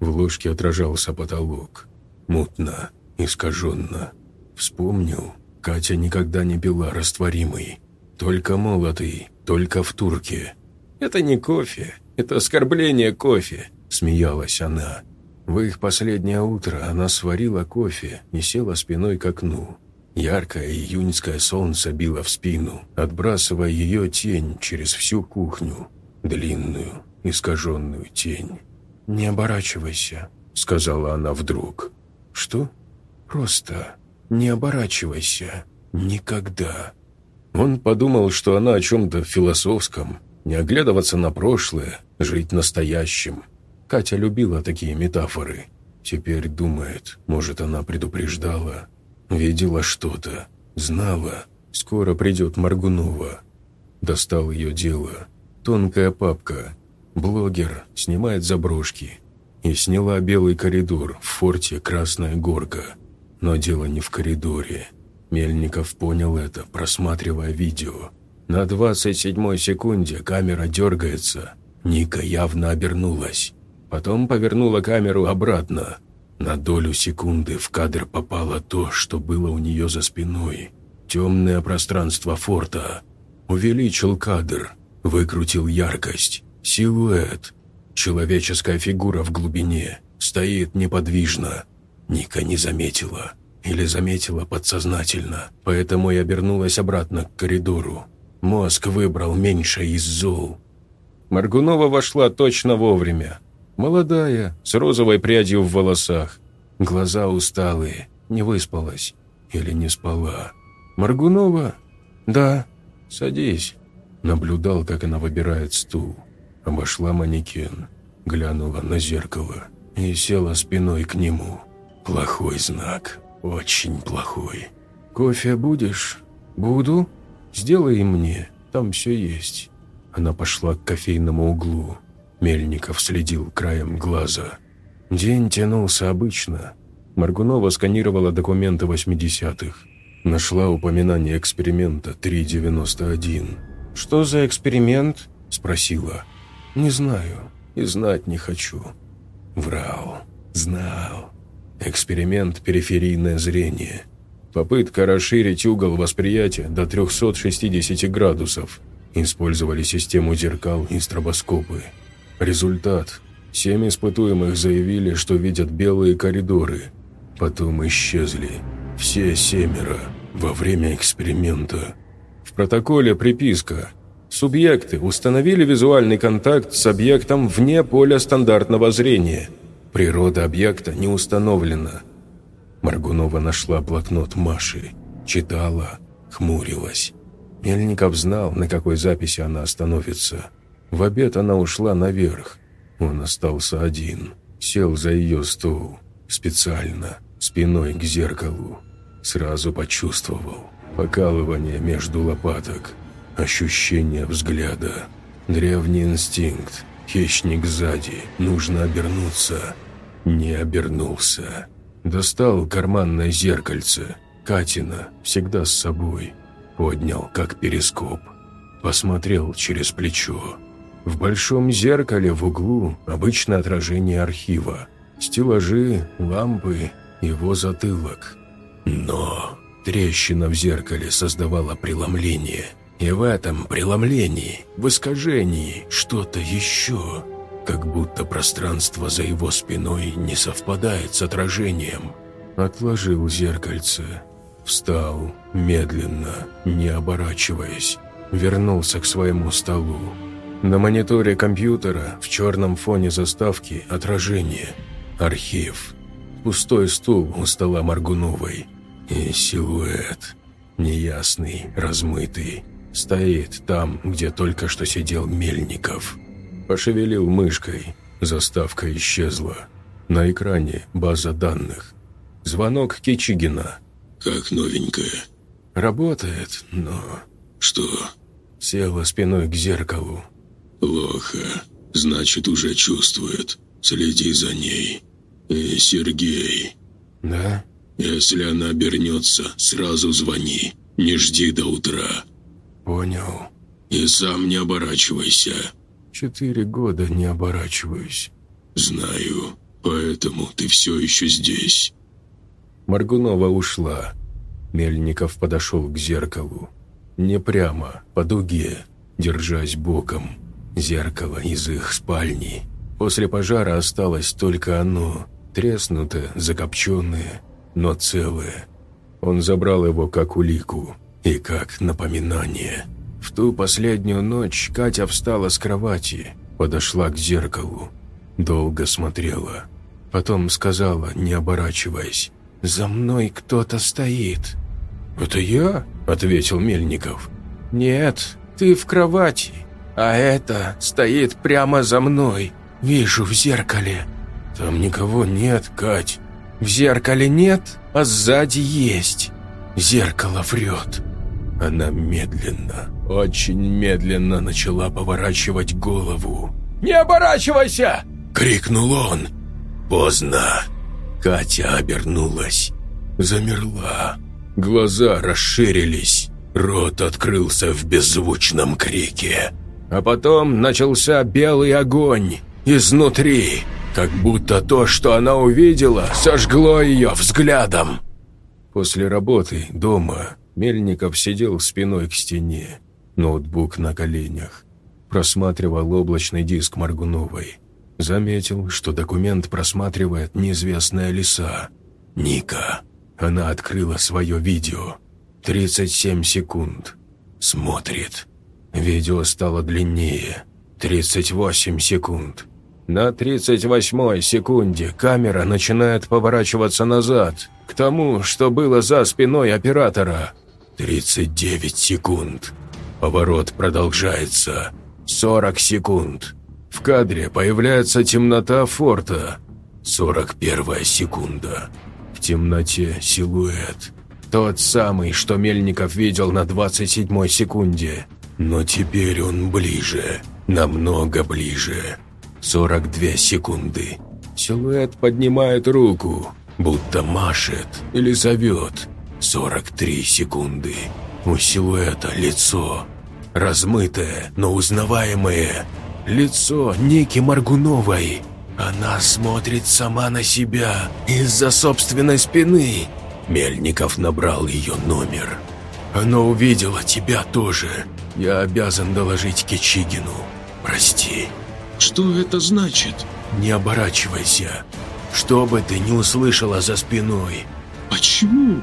В ложке отражался потолок. Мутно, искаженно. Вспомнил, Катя никогда не пила растворимый. Только молотый, только в турке. «Это не кофе, это оскорбление кофе», – смеялась она. В их последнее утро она сварила кофе и села спиной к окну. Яркое июньское солнце било в спину, отбрасывая ее тень через всю кухню. Длинную, искаженную тень. «Не оборачивайся», — сказала она вдруг. «Что? Просто не оборачивайся. Никогда». Он подумал, что она о чем-то философском, не оглядываться на прошлое, жить настоящим. Катя любила такие метафоры. Теперь думает, может, она предупреждала, видела что-то, знала, скоро придет Маргунова. Достал ее дело. Тонкая папка. Блогер снимает заброшки. И сняла белый коридор в форте «Красная горка». Но дело не в коридоре. Мельников понял это, просматривая видео. На 27-й секунде камера дергается. Ника явно обернулась. Потом повернула камеру обратно. На долю секунды в кадр попало то, что было у нее за спиной. Темное пространство форта. Увеличил кадр, выкрутил яркость, силуэт. Человеческая фигура в глубине стоит неподвижно. Ника не заметила. Или заметила подсознательно, поэтому и обернулась обратно к коридору. Мозг выбрал меньше из зол. Маргунова вошла точно вовремя. Молодая, с розовой прядью в волосах. Глаза усталые, не выспалась. Или не спала. Маргунова? Да. Садись. Наблюдал, как она выбирает стул. Обошла манекен, глянула на зеркало и села спиной к нему. Плохой знак. Очень плохой. Кофе будешь? Буду. Сделай мне. Там все есть. Она пошла к кофейному углу. Мельников следил краем глаза. День тянулся обычно. Маргунова сканировала документы 80-х. Нашла упоминание эксперимента 391. «Что за эксперимент?» – спросила. «Не знаю и знать не хочу». Врал. Знал. Эксперимент «Периферийное зрение». Попытка расширить угол восприятия до 360 градусов. Использовали систему зеркал и стробоскопы. Результат. Семь испытуемых заявили, что видят белые коридоры. Потом исчезли. Все семеро во время эксперимента. В протоколе приписка. Субъекты установили визуальный контакт с объектом вне поля стандартного зрения. Природа объекта не установлена. Маргунова нашла блокнот Маши. Читала, хмурилась. Мельников знал, на какой записи она остановится. В обед она ушла наверх. Он остался один. Сел за ее стол. Специально, спиной к зеркалу. Сразу почувствовал покалывание между лопаток. Ощущение взгляда. Древний инстинкт. Хищник сзади. Нужно обернуться. Не обернулся. Достал карманное зеркальце. Катина, всегда с собой. Поднял, как перископ. Посмотрел через плечо. В большом зеркале в углу обычное отражение архива. Стеллажи, лампы, его затылок. Но трещина в зеркале создавала преломление. И в этом преломлении, в искажении, что-то еще. как будто пространство за его спиной не совпадает с отражением. Отложил зеркальце, встал, медленно, не оборачиваясь, вернулся к своему столу. На мониторе компьютера в черном фоне заставки отражение, архив, пустой стул у стола Маргуновой и силуэт, неясный, размытый, стоит там, где только что сидел Мельников. Пошевелил мышкой, заставка исчезла. На экране база данных. Звонок Кичигина. Как новенькая. Работает, но... Что? Села спиной к зеркалу. Плохо. Значит, уже чувствует. Следи за ней. И Сергей. Да? Если она обернется, сразу звони. Не жди до утра. Понял. И сам не оборачивайся. Четыре года не оборачиваюсь. Знаю. Поэтому ты все еще здесь. Маргунова ушла. Мельников подошел к зеркалу. Не прямо, по дуге, держась боком. Зеркало из их спальни. После пожара осталось только оно, треснутое, закопченное, но целое. Он забрал его как улику и как напоминание. В ту последнюю ночь Катя встала с кровати, подошла к зеркалу, долго смотрела. Потом сказала, не оборачиваясь, «За мной кто-то стоит». «Это я?» – ответил Мельников. «Нет, ты в кровати, а это стоит прямо за мной. Вижу в зеркале». «Там никого нет, Кать». «В зеркале нет, а сзади есть. Зеркало врет». Она медленно, очень медленно начала поворачивать голову. «Не оборачивайся!» – крикнул он. Поздно. Катя обернулась. Замерла. Глаза расширились. Рот открылся в беззвучном крике. А потом начался белый огонь. Изнутри. Как будто то, что она увидела, сожгло ее взглядом. После работы дома Мельников сидел спиной к стене, ноутбук на коленях. Просматривал облачный диск Маргуновой. Заметил, что документ просматривает неизвестная лиса. Ника. Она открыла свое видео. 37 секунд. Смотрит. Видео стало длиннее. 38 секунд. На 38 секунде камера начинает поворачиваться назад, к тому, что было за спиной оператора. 39 секунд. Поворот продолжается. 40 секунд. В кадре появляется темнота форта. 41 секунда. В темноте силуэт. Тот самый, что Мельников видел на 27 секунде. Но теперь он ближе. Намного ближе. 42 секунды. Силуэт поднимает руку, будто машет или зовет. 43 секунды. У силуэта лицо. Размытое, но узнаваемое. Лицо Ники Маргуновой. Она смотрит сама на себя из-за собственной спины. Мельников набрал ее номер. Она увидела тебя тоже. Я обязан доложить Кичигину. Прости. Что это значит? Не оборачивайся. Что бы ты не услышала за спиной. Почему?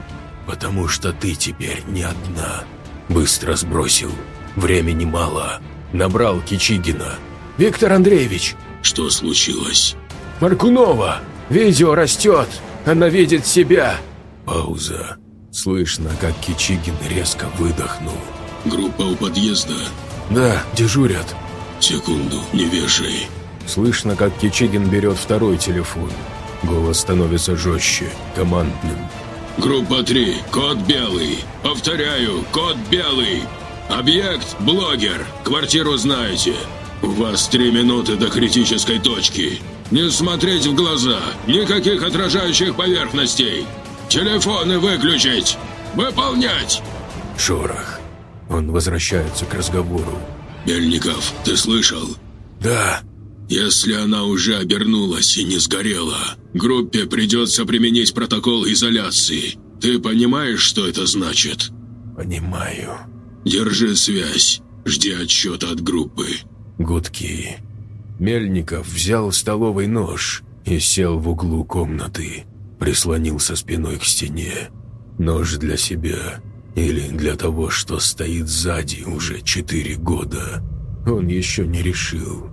Потому что ты теперь не одна. Быстро сбросил. Времени мало. Набрал Кичигина. «Виктор Андреевич!» Что случилось? «Маркунова! Видео растет! Она видит себя!» Пауза. Слышно, как Кичигин резко выдохнул. Группа у подъезда? «Да, дежурят». Секунду, не вешай. Слышно, как Кичигин берет второй телефон. Голос становится жестче, командным. Группа 3, код белый. Повторяю, код белый. Объект – блогер. Квартиру знаете. У вас три минуты до критической точки. Не смотреть в глаза. Никаких отражающих поверхностей. Телефоны выключить. Выполнять. Шорох. Он возвращается к разговору. Мельников, ты слышал? «Да, Если она уже обернулась и не сгорела, группе придется применить протокол изоляции. Ты понимаешь, что это значит? понимаю». Держи связь. Жди отчета от группы. Гудки. Мельников взял столовый нож и сел в углу комнаты, прислонился спиной к стене. Нож для себя или для того, что стоит сзади уже четыре года. Он еще не решил.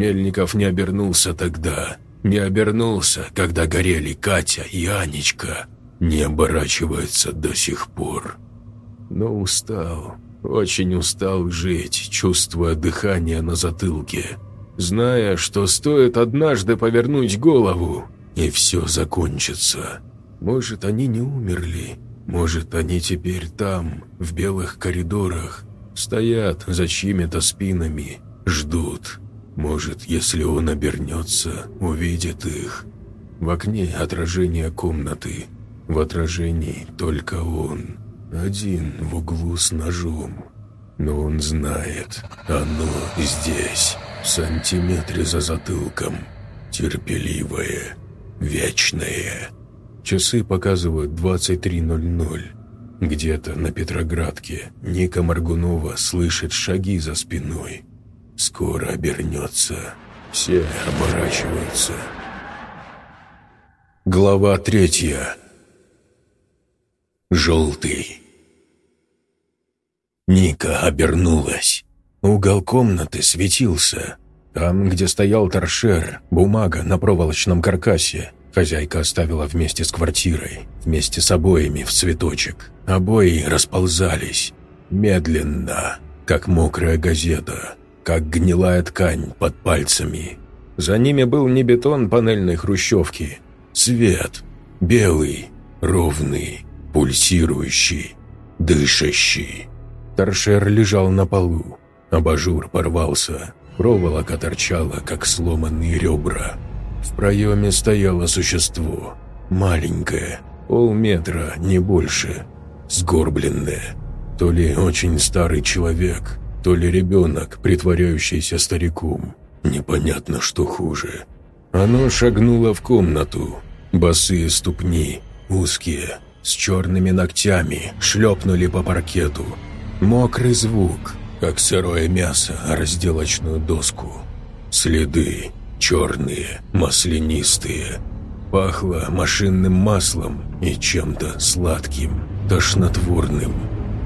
Мельников не обернулся тогда, не обернулся, когда горели Катя и Анечка, не оборачивается до сих пор. Но устал, очень устал жить, чувствуя дыхание на затылке, зная, что стоит однажды повернуть голову, и все закончится. Может, они не умерли, может, они теперь там, в белых коридорах, стоят за чьими-то спинами, ждут. Может, если он обернется, увидит их. В окне отражение комнаты. В отражении только он. Один в углу с ножом. Но он знает, оно здесь, в сантиметре за затылком. Терпеливое, вечное. Часы показывают 23.00. Где-то на Петроградке Ника Маргунова слышит шаги за спиной. Скоро обернется. Все оборачиваются. Глава третья. Желтый. Ника обернулась. Угол комнаты светился. Там, где стоял торшер, бумага на проволочном каркасе, хозяйка оставила вместе с квартирой, вместе с обоями в цветочек. Обои расползались. Медленно, как мокрая газета, как гнилая ткань под пальцами. За ними был не бетон панельной хрущевки. Свет. Белый, ровный, пульсирующий, дышащий. Торшер лежал на полу. Абажур порвался. Проволока торчала, как сломанные ребра. В проеме стояло существо. Маленькое, полметра, не больше. Сгорбленное. То ли очень старый человек, то ли ребенок, притворяющийся стариком. Непонятно, что хуже. Оно шагнуло в комнату. Босые ступни, узкие, с черными ногтями, шлепнули по паркету. Мокрый звук, как сырое мясо о разделочную доску. Следы, черные, маслянистые. Пахло машинным маслом и чем-то сладким, тошнотворным.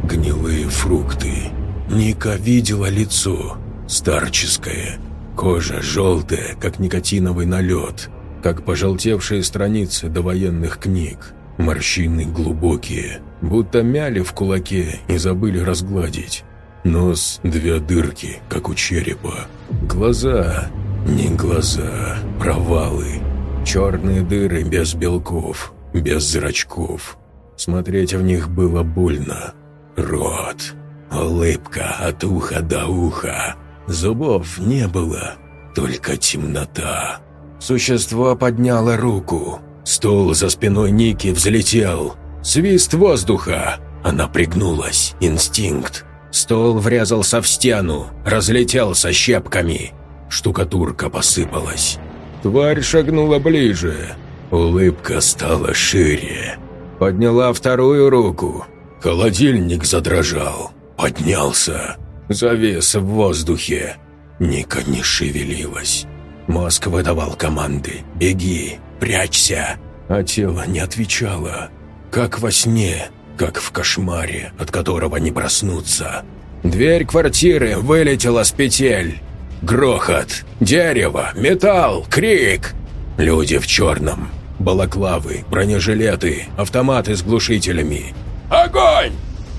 Гнилые фрукты. Ника видела лицо, старческое. Кожа желтая, как никотиновый налет, как пожелтевшие страницы довоенных книг. Морщины глубокие, будто мяли в кулаке и забыли разгладить. Нос – две дырки, как у черепа. Глаза – не глаза, провалы. Черные дыры без белков, без зрачков. Смотреть в них было больно. Рот. Улыбка от уха до уха. Зубов не было, только темнота. Существо подняло руку. Стол за спиной Ники взлетел. Свист воздуха. Она пригнулась. Инстинкт. Стол врезался в стену, разлетелся щепками. Штукатурка посыпалась. Тварь шагнула ближе. Улыбка стала шире. Подняла вторую руку. Холодильник задрожал. Поднялся. Завес в воздухе. Ника не шевелилась. Мозг выдавал команды «Беги! Прячься!» А тело не отвечало. Как во сне, как в кошмаре, от которого не проснуться. Дверь квартиры вылетела с петель. Грохот, дерево, металл, крик. Люди в черном. Балаклавы, бронежилеты, автоматы с глушителями. «Огонь!»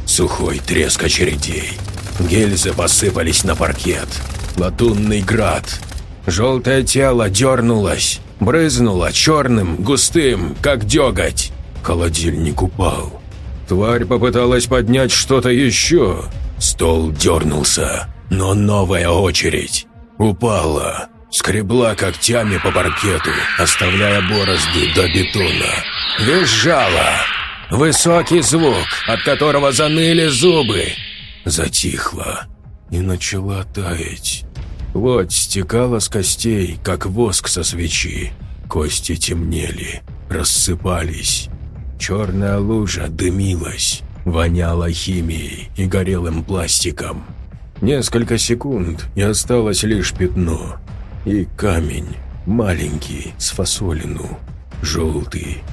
Сухой треск очередей. Гильзы посыпались на паркет. Латунный град. Желтое тело дернулось, брызнуло черным, густым, как деготь. Холодильник упал. Тварь попыталась поднять что-то еще. Стол дернулся, но новая очередь. Упала, скребла когтями по паркету, оставляя борозды до бетона. Визжала. Высокий звук, от которого заныли зубы. Затихла и начала таять. Плоть стекала с костей, как воск со свечи. Кости темнели, рассыпались. Черная лужа дымилась, воняла химией и горелым пластиком. Несколько секунд, и осталось лишь пятно. И камень, маленький, с фасолину, желтый.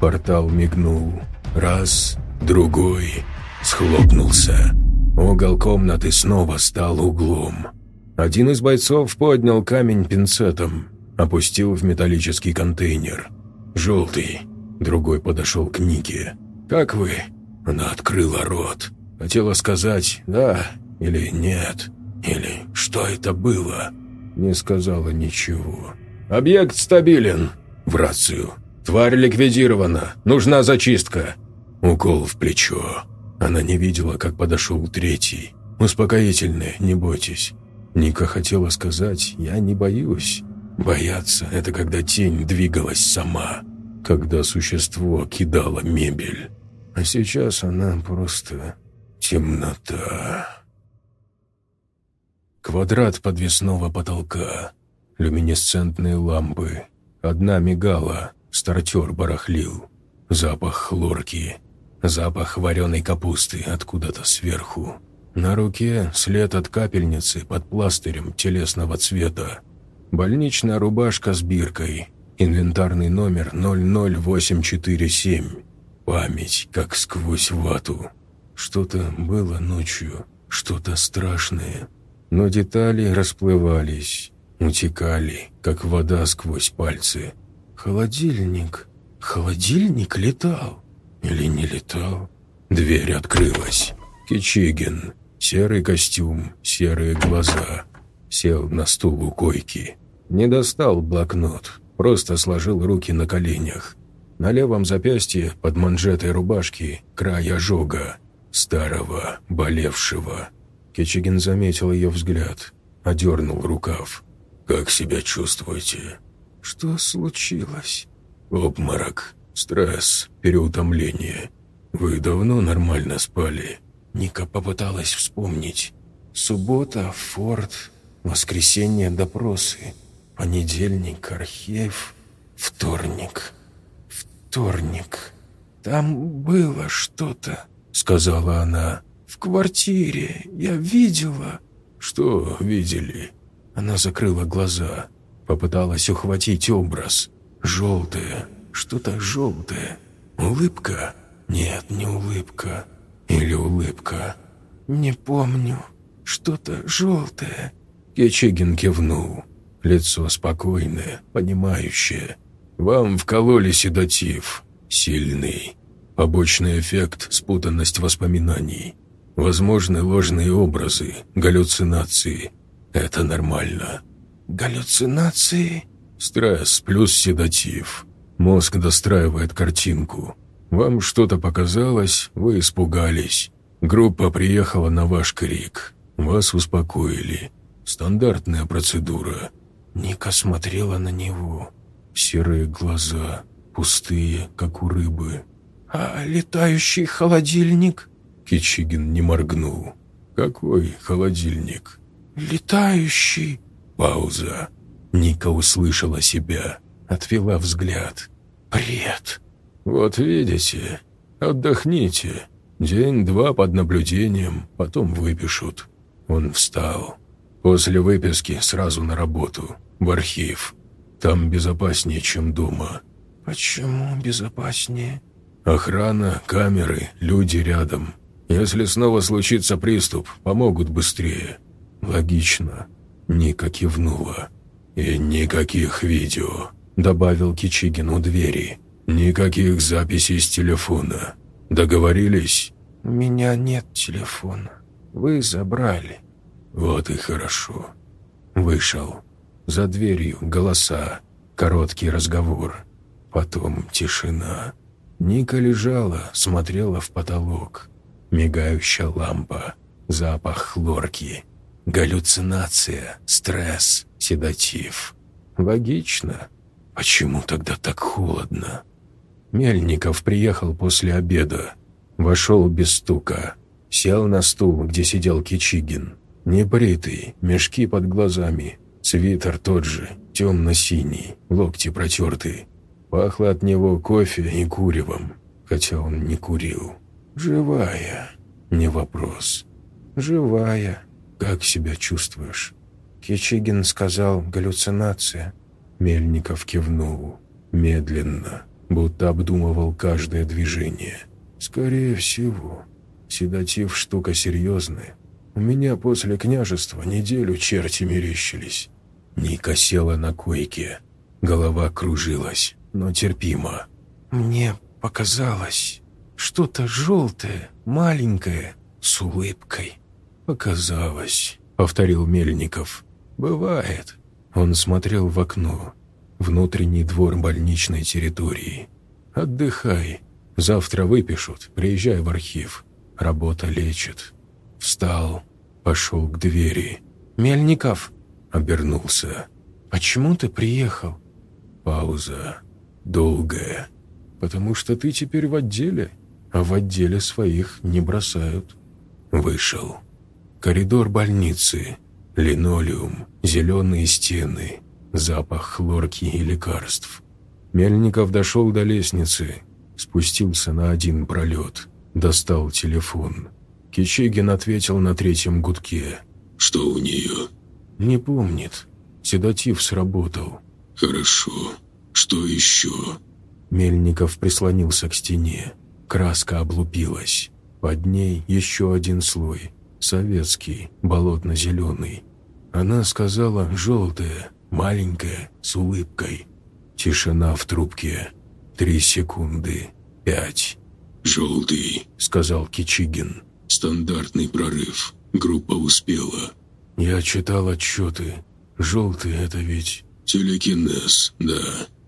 Портал мигнул. Раз, другой, схлопнулся. Угол комнаты снова стал углом. Один из бойцов поднял камень пинцетом, опустил в металлический контейнер. «Желтый». Другой подошел к Нике. «Как вы?» Она открыла рот. Хотела сказать «да» или «нет», или «что это было?» Не сказала ничего. «Объект стабилен!» В рацию. «Тварь ликвидирована. Нужна зачистка». Укол в плечо. Она не видела, как подошел третий. «Успокоительное, не бойтесь». Ника хотела сказать «я не боюсь». Бояться – это когда тень двигалась сама, когда существо кидало мебель. А сейчас она просто темнота. Квадрат подвесного потолка, люминесцентные лампы. Одна мигала, стартер барахлил. Запах хлорки, запах вареной капусты откуда-то сверху. На руке след от капельницы под пластырем телесного цвета. Больничная рубашка с биркой, инвентарный номер 00847. Память, как сквозь вату. Что-то было ночью, что-то страшное. Но детали расплывались, утекали, как вода сквозь пальцы. Холодильник. Холодильник летал. Или не летал? Дверь открылась. Кичигин. Серый костюм, серые глаза. Сел на стул у койки. Не достал блокнот, просто сложил руки на коленях. На левом запястье под манжетой рубашки край ожога старого, болевшего. Кичигин заметил ее взгляд, одернул рукав. «Как себя чувствуете?» «Что случилось?» «Обморок, стресс, переутомление. Вы давно нормально спали?» Ника попыталась вспомнить. Суббота, форт, воскресенье, допросы, понедельник, архив, вторник, вторник. Там было что-то. — сказала она. «В квартире. Я видела». «Что видели?» Она закрыла глаза, попыталась ухватить образ. «Желтое. Что-то желтое. Улыбка? Нет, не улыбка. Или улыбка? Не помню. Что-то желтое». Кечегин кивнул. Лицо спокойное, понимающее. «Вам вкололи седатив. Сильный. Побочный эффект – спутанность воспоминаний. Возможны ложные образы, галлюцинации. Это нормально. Галлюцинации? Стресс плюс седатив. Мозг достраивает картинку. Вам что-то показалось, вы испугались. Группа приехала на ваш крик. Вас успокоили. Стандартная процедура. Ника смотрела на него. Серые глаза, пустые, как у рыбы. «А летающий холодильник?» Кичигин не моргнул. «Какой холодильник?» «Летающий». Пауза. Ника услышала себя, отвела взгляд. «Бред». «Вот видите, отдохните. День-два под наблюдением, потом выпишут». Он встал. После выписки сразу на работу, в архив. Там безопаснее, чем дома. «Почему безопаснее?» Охрана, камеры, люди рядом. Если снова случится приступ, помогут быстрее. Логично. Ника кивнула. И никаких видео, добавил Кичигин у двери. Никаких записей с телефона. Договорились? У меня нет телефона. Вы забрали. Вот и хорошо. Вышел. За дверью голоса. Короткий разговор. Потом тишина. Ника лежала, смотрела в потолок. Мигающая лампа, запах хлорки, галлюцинация, стресс, седатив. Логично. Почему тогда так холодно? Мельников приехал после обеда. Вошел без стука. Сел на стул, где сидел Кичигин. Небритый, мешки под глазами. Свитер тот же, темно-синий, локти протертые. Пахло от него кофе и куревом, хотя он не курил. «Живая?» «Не вопрос. Живая. Как себя чувствуешь?» Кичигин сказал «галлюцинация». Мельников кивнул. Медленно, будто обдумывал каждое движение. «Скорее всего. Седатив штука серьезная. У меня после княжества неделю черти мерещились». Ника села на койке. Голова кружилась, но терпимо. «Мне показалось, что-то желтое, маленькое, с улыбкой». «Показалось», — повторил Мельников. «Бывает». Он смотрел в окно. Внутренний двор больничной территории. «Отдыхай. Завтра выпишут. Приезжай в архив. Работа лечит». Встал, пошел к двери. «Мельников!» — обернулся. «Почему ты приехал?» Пауза. Долгая. «Потому что ты теперь в отделе, а в отделе своих не бросают». Вышел. Коридор больницы. Линолеум, зеленые стены, запах хлорки и лекарств. Мельников дошел до лестницы, спустился на один пролет, достал телефон. Кичигин ответил на третьем гудке. «Что у нее?» «Не помнит. Седатив сработал». «Хорошо. Что еще?» Мельников прислонился к стене. Краска облупилась. Под ней еще один слой. Советский, болотно-зеленый. Она сказала «желтая», маленькая, с улыбкой. Тишина в трубке. Три секунды. Пять. «Желтый», — сказал Кичигин. «Стандартный прорыв. Группа успела». «Я читал отчеты. Желтый — это ведь...» «Телекинез, да.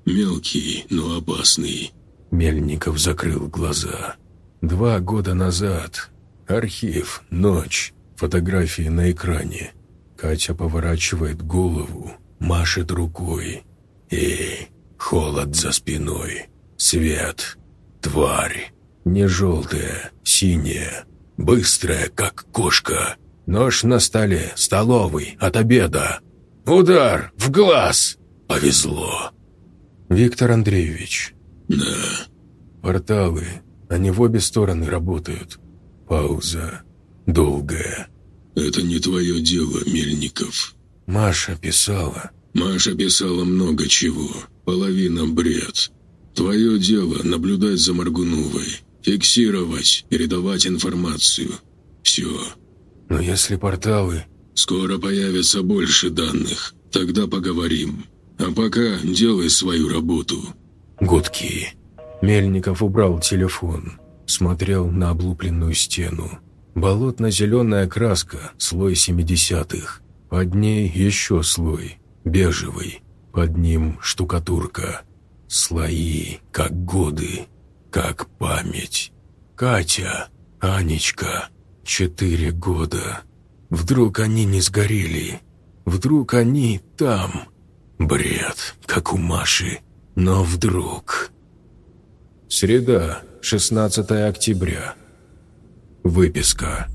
Мелкий, но опасный». Мельников закрыл глаза. «Два года назад. Архив. Ночь. Фотографии на экране. Катя поворачивает голову, машет рукой. Эй, холод за спиной. Свет. Тварь. Не желтая, синяя. Быстрая, как кошка. Нож на столе, столовый, от обеда. Удар в глаз. Повезло. Виктор Андреевич. «Да». Порталы. Они в обе стороны работают. Пауза. Долгая. «Это не твое дело, Мельников». Маша писала. Маша писала много чего. Половина бред. Твое дело – наблюдать за Маргуновой, фиксировать, передавать информацию. Все. Но если порталы... Скоро появится больше данных. Тогда поговорим. А пока делай свою работу. Гудки. Мельников убрал телефон. Смотрел на облупленную стену. Болотно-зеленая краска, слой 70-х. Под ней еще слой, бежевый. Под ним штукатурка. Слои, как годы, как память. Катя, Анечка, четыре года. Вдруг они не сгорели. Вдруг они там. Бред, как у Маши. Но вдруг... Среда, 16 октября. Выписка.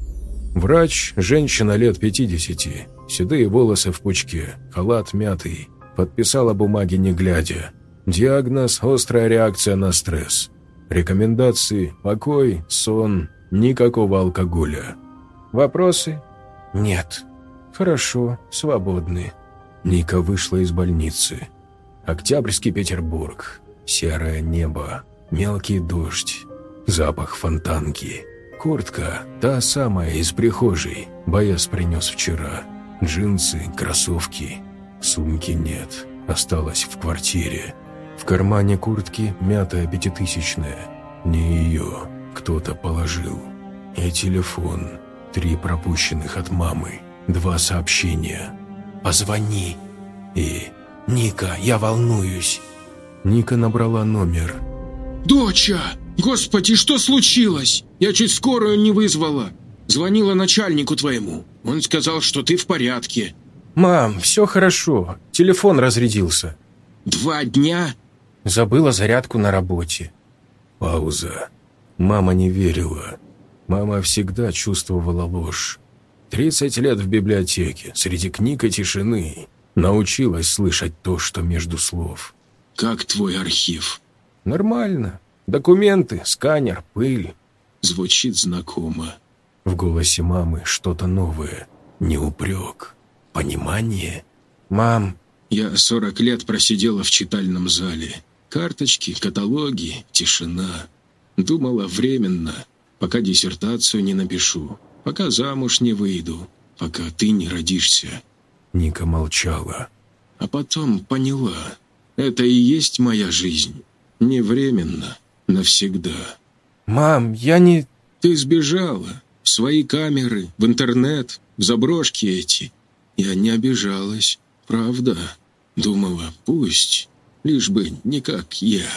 Врач, женщина лет 50, седые волосы в пучке, халат мятый, подписала бумаги не глядя. Диагноз – острая реакция на стресс. Рекомендации – покой, сон, никакого алкоголя. Вопросы? Нет. Хорошо, свободны. Ника вышла из больницы. Октябрьский Петербург. Серое небо. Мелкий дождь. Запах фонтанки. Куртка, та самая из прихожей, Бояс принес вчера. Джинсы, кроссовки. Сумки нет, осталась в квартире. В кармане куртки мятая пятитысячная. Не ее, кто-то положил. И телефон. Три пропущенных от мамы. Два сообщения. «Позвони». И «Ника, я волнуюсь». Ника набрала номер. «Доча! Господи, что случилось? Я чуть скорую не вызвала. Звонила начальнику твоему. Он сказал, что ты в порядке». «Мам, все хорошо. Телефон разрядился». «Два дня?» Забыла зарядку на работе. Пауза. Мама не верила. Мама всегда чувствовала ложь. Тридцать лет в библиотеке, среди книг и тишины. Научилась слышать то, что между слов. «Как твой архив?» Нормально. Документы, сканер, пыль. Звучит знакомо. В голосе мамы что-то новое. Не упрек. понимание? Мам, Я 40 лет просидела в читальном зале. Карточки, каталоги, тишина. Думала временно, пока диссертацию не напишу, пока замуж не выйду, пока ты не родишься. Ника молчала. А потом поняла, это и есть моя жизнь. Не временно, навсегда. мам, я не... Ты сбежала. В свои камеры, в интернет, в заброшки эти. Я не обижалась, правда. Думала, пусть, лишь бы не как я.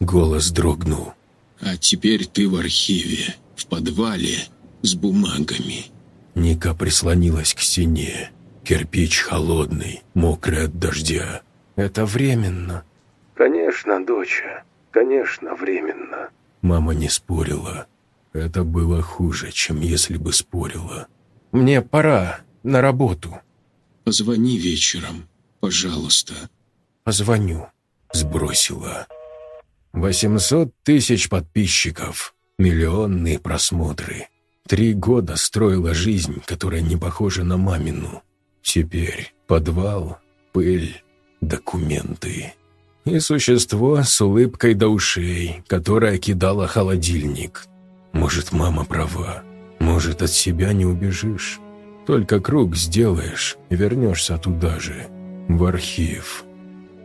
Голос дрогнул. А теперь ты в архиве, в подвале, с бумагами. Ника прислонилась к стене. Кирпич холодный, мокрый от дождя. Это временно. «Конечно, доча, конечно, временно». Мама не спорила. Это было хуже, чем если бы спорила. Мне пора на работу. Позвони вечером, пожалуйста. Позвоню. Сбросила. 800 тысяч подписчиков, миллионные просмотры. Три года строила жизнь, которая не похожа на мамину. Теперь подвал, пыль, документы. И существо с улыбкой до ушей, которое кидало холодильник. Может, мама права. Может, от себя не убежишь. Только круг сделаешь вернешься туда же, в архив.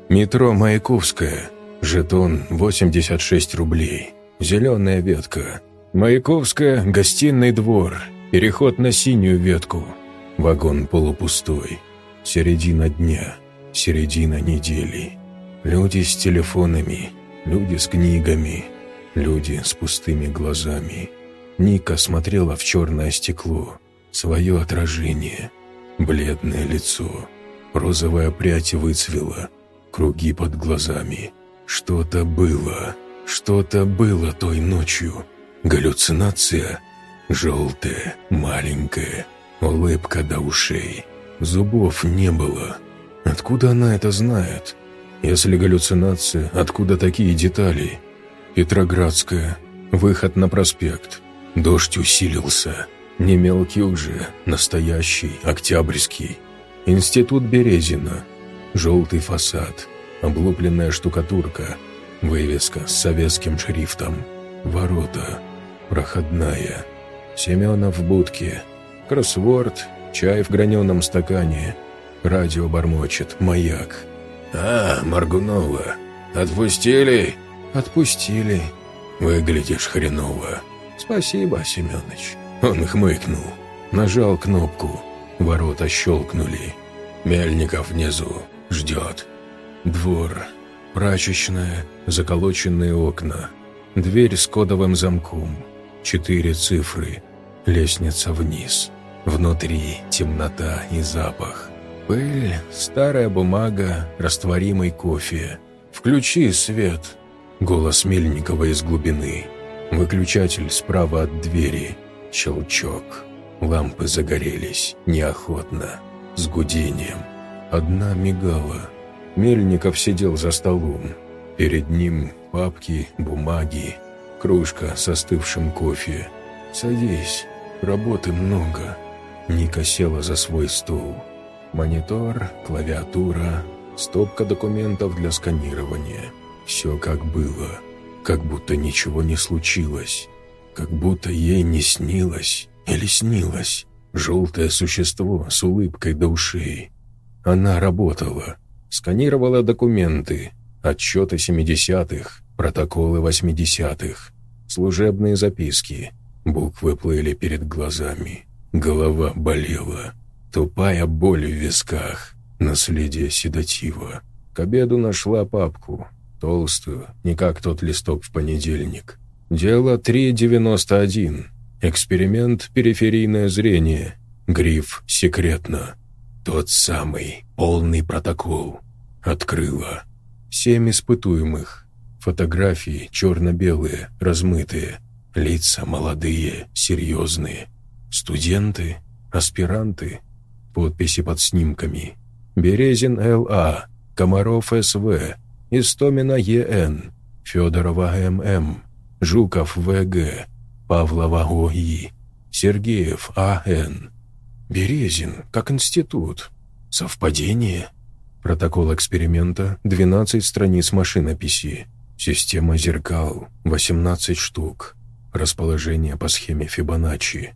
Метро Маяковская. Жетон 86 рублей. Зеленая ветка. Маяковская, гостиный двор. Переход на синюю ветку. Вагон полупустой. Середина дня. Середина недели. Люди с телефонами. Люди с книгами. Люди с пустыми глазами. Ника смотрела в черное стекло. Свое отражение. Бледное лицо. Розовая прядь выцвела. Круги под глазами. Что-то было. Что-то было той ночью. Галлюцинация. Желтая, маленькая. Улыбка до ушей. Зубов не было. Откуда она это знает? Если галлюцинация, откуда такие детали? Петроградская. Выход на проспект. Дождь усилился. Не мелкий уже, настоящий, октябрьский. Институт Березина. Желтый фасад. Облупленная штукатурка. Вывеска с советским шрифтом. Ворота. Проходная. Семенов в будке. Кроссворд. Чай в граненом стакане. Радио бормочет. Маяк. «А, Маргунова, отпустили?» «Отпустили. Выглядишь хреново». «Спасибо, Семёныч». Он хмыкнул. Нажал кнопку. Ворота щелкнули. Мельников внизу. Ждет. Двор. Прачечная. Заколоченные окна. Дверь с кодовым замком. Четыре цифры. Лестница вниз. Внутри темнота и запах. Пыль, старая бумага, растворимый кофе. «Включи свет!» Голос Мельникова из глубины. Выключатель справа от двери. Щелчок. Лампы загорелись, неохотно, с гудением. Одна мигала. Мельников сидел за столом. Перед ним папки, бумаги, кружка с остывшим кофе. «Садись, работы много». Ника села за свой стол. Монитор, клавиатура, стопка документов для сканирования. Все как было, как будто ничего не случилось, как будто ей не снилось или снилось. Желтое существо с улыбкой до ушей. Она работала, сканировала документы, отчеты 70-х, протоколы 80-х, служебные записки. Буквы плыли перед глазами, голова болела. Тупая боль в висках, наследие седатива. К обеду нашла папку, толстую, не как тот листок в понедельник. Дело 391. Эксперимент «Периферийное зрение». Гриф «Секретно». Тот самый, полный протокол. Открыла. Семь испытуемых. Фотографии черно-белые, размытые. Лица молодые, серьезные. Студенты, аспиранты, Подписи под снимками. Березин Л.А., Комаров С.В., Истомина Е.Н., Федорова М.М., Жуков В.Г., Павлова О.И., Сергеев А.Н. Березин, как институт. Совпадение? Протокол эксперимента, 12 страниц машинописи. Система зеркал, 18 штук. Расположение по схеме Фибоначчи.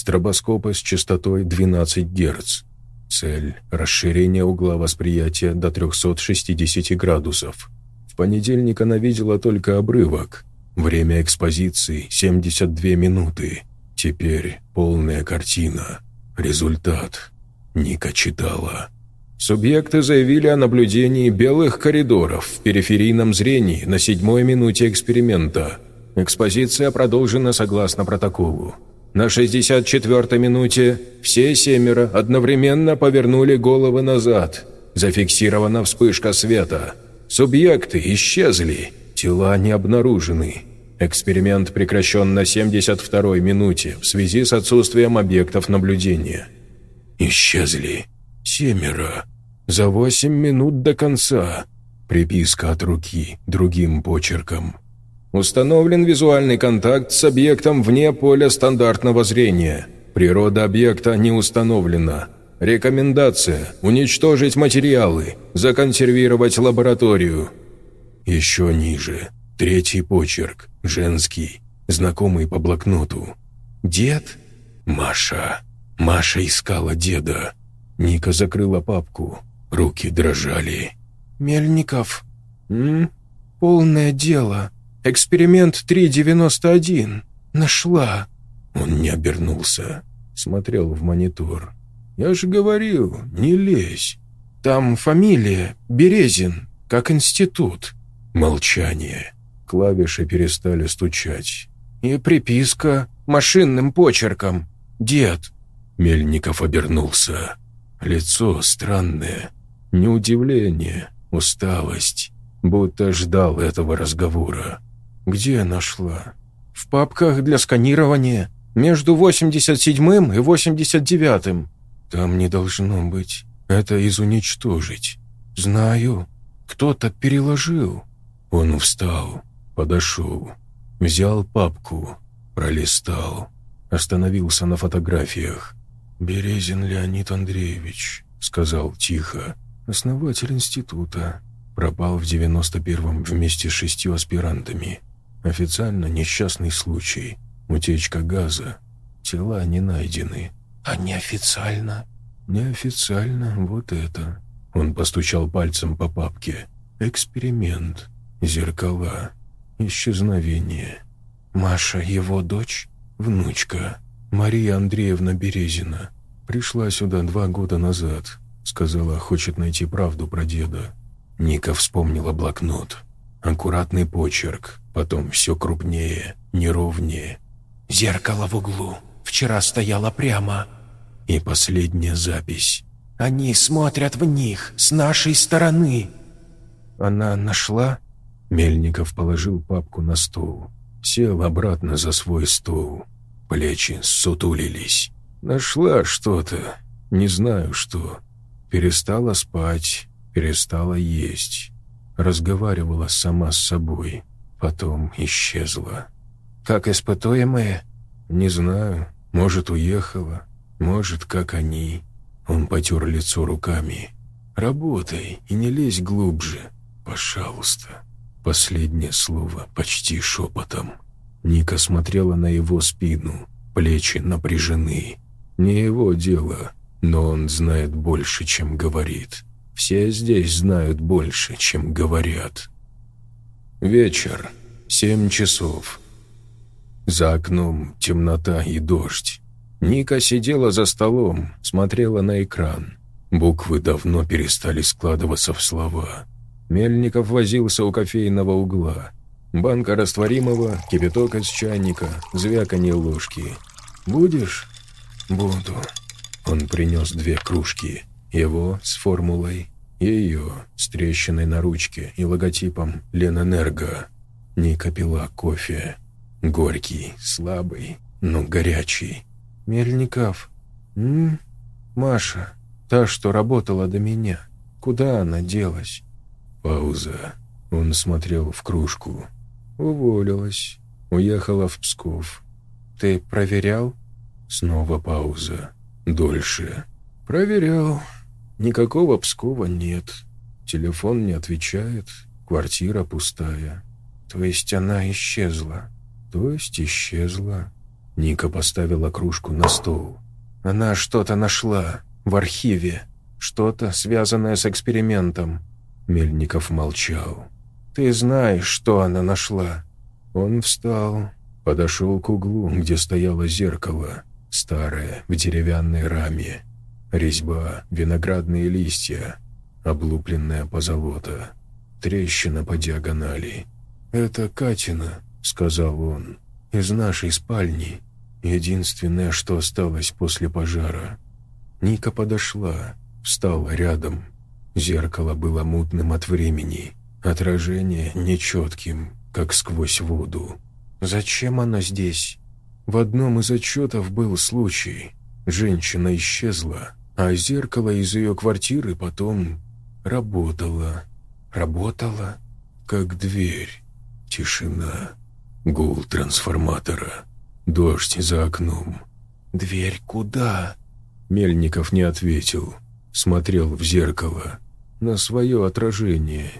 Стробоскопы с частотой 12 Гц. Цель – расширение угла восприятия до 360 градусов. В понедельник она видела только обрывок. Время экспозиции – 72 минуты. Теперь полная картина. Результат. Ника читала. Субъекты заявили о наблюдении белых коридоров в периферийном зрении на седьмой минуте эксперимента. Экспозиция продолжена согласно протоколу. На 64-й минуте все семеро одновременно повернули головы назад. Зафиксирована вспышка света. Субъекты исчезли, тела не обнаружены. Эксперимент прекращен на 72-й минуте в связи с отсутствием объектов наблюдения. Исчезли. Семеро. За восемь минут до конца. Приписка от руки другим почерком. Установлен визуальный контакт с объектом вне поля стандартного зрения. Природа объекта не установлена. Рекомендация – уничтожить материалы, законсервировать лабораторию. Еще ниже. Третий почерк, женский, знакомый по блокноту. «Дед?» «Маша». Маша искала деда. Ника закрыла папку. Руки дрожали. «Мельников?» «М? Полное дело. Эксперимент 391. Нашла». Он не обернулся. Смотрел в монитор. «Я же говорил, не лезь». «Там фамилия Березин, как институт». Молчание. Клавиши перестали стучать. «И приписка машинным почерком. Дед». Мельников обернулся. Лицо странное. Не удивление, усталость. Будто ждал этого разговора. «Где нашла?» «В папках для сканирования. Между 87-м и 89-м». «Там не должно быть. Это из уничтожить». «Знаю. Кто-то переложил». Он встал, подошел, взял папку, пролистал, остановился на фотографиях. «Березин Леонид Андреевич», — сказал тихо, — «основатель института. Пропал в 91-м вместе с шестью аспирантами. Официально несчастный случай. Утечка газа. Тела не найдены. А неофициально? Неофициально вот это. Он постучал пальцем по папке. Эксперимент. Зеркала. Исчезновение. Маша его дочь? Внучка. Мария Андреевна Березина. Пришла сюда два года назад. Сказала, хочет найти правду про деда. Ника вспомнила блокнот. Аккуратный почерк, потом все крупнее, неровнее. «Зеркало в углу. Вчера стояло прямо». И последняя запись. «Они смотрят в них, с нашей стороны». «Она нашла?» Мельников положил папку на стол. Сел обратно за свой стол. Плечи сутулились. «Нашла что-то. Не знаю что. Перестала спать, перестала есть, разговаривала сама с собой, потом исчезла. Как испытуемые? Не знаю, может, уехала, может, как они. Он потер лицо руками. «Работай и не лезь глубже, пожалуйста». Последнее слово почти шепотом. Ника смотрела на его спину, плечи напряжены. Не его дело, но он знает больше, чем говорит. Все здесь знают больше, чем говорят. Вечер. Семь часов. За окном темнота и дождь. Ника сидела за столом, смотрела на экран. Буквы давно перестали складываться в слова. Мельников возился у кофейного угла. Банка растворимого, кипяток из чайника, звяканье ложки. «Будешь?» «Буду». Он принес две кружки. Его с формулой, ее с трещиной на ручке и логотипом «Ленэнерго». Ника пила кофе. Горький, слабый, но горячий. «Мельников. М? Маша, та, что работала до меня. Куда она делась?» Пауза. Он смотрел в кружку. Уволилась. Уехала в Псков. «Ты проверял?» Снова пауза. Дольше. «Проверял. Никакого Пскова нет. Телефон не отвечает, квартира пустая. То есть она исчезла. То есть исчезла. Ника поставила кружку на стол. Она что-то нашла в архиве. Что-то, связанное с экспериментом. Мельников молчал. «Ты знаешь, что она нашла?» Он встал, подошел к углу, где стояло зеркало, старое, в деревянной раме. Резьба, виноградные листья, облупленная позолота, трещина по диагонали. «Это Катина», — сказал он, — «из нашей спальни. Единственное, что осталось после пожара». Ника подошла, встала рядом. Зеркало было мутным от времени, отражение нечетким, как сквозь воду. «Зачем она здесь?» В одном из отчетов был случай. Женщина исчезла, а зеркало из ее квартиры потом работало. Работало, как дверь. Тишина. Гул трансформатора. Дождь за окном. «Дверь куда?» Мельников не ответил. Смотрел в зеркало. На свое отражение.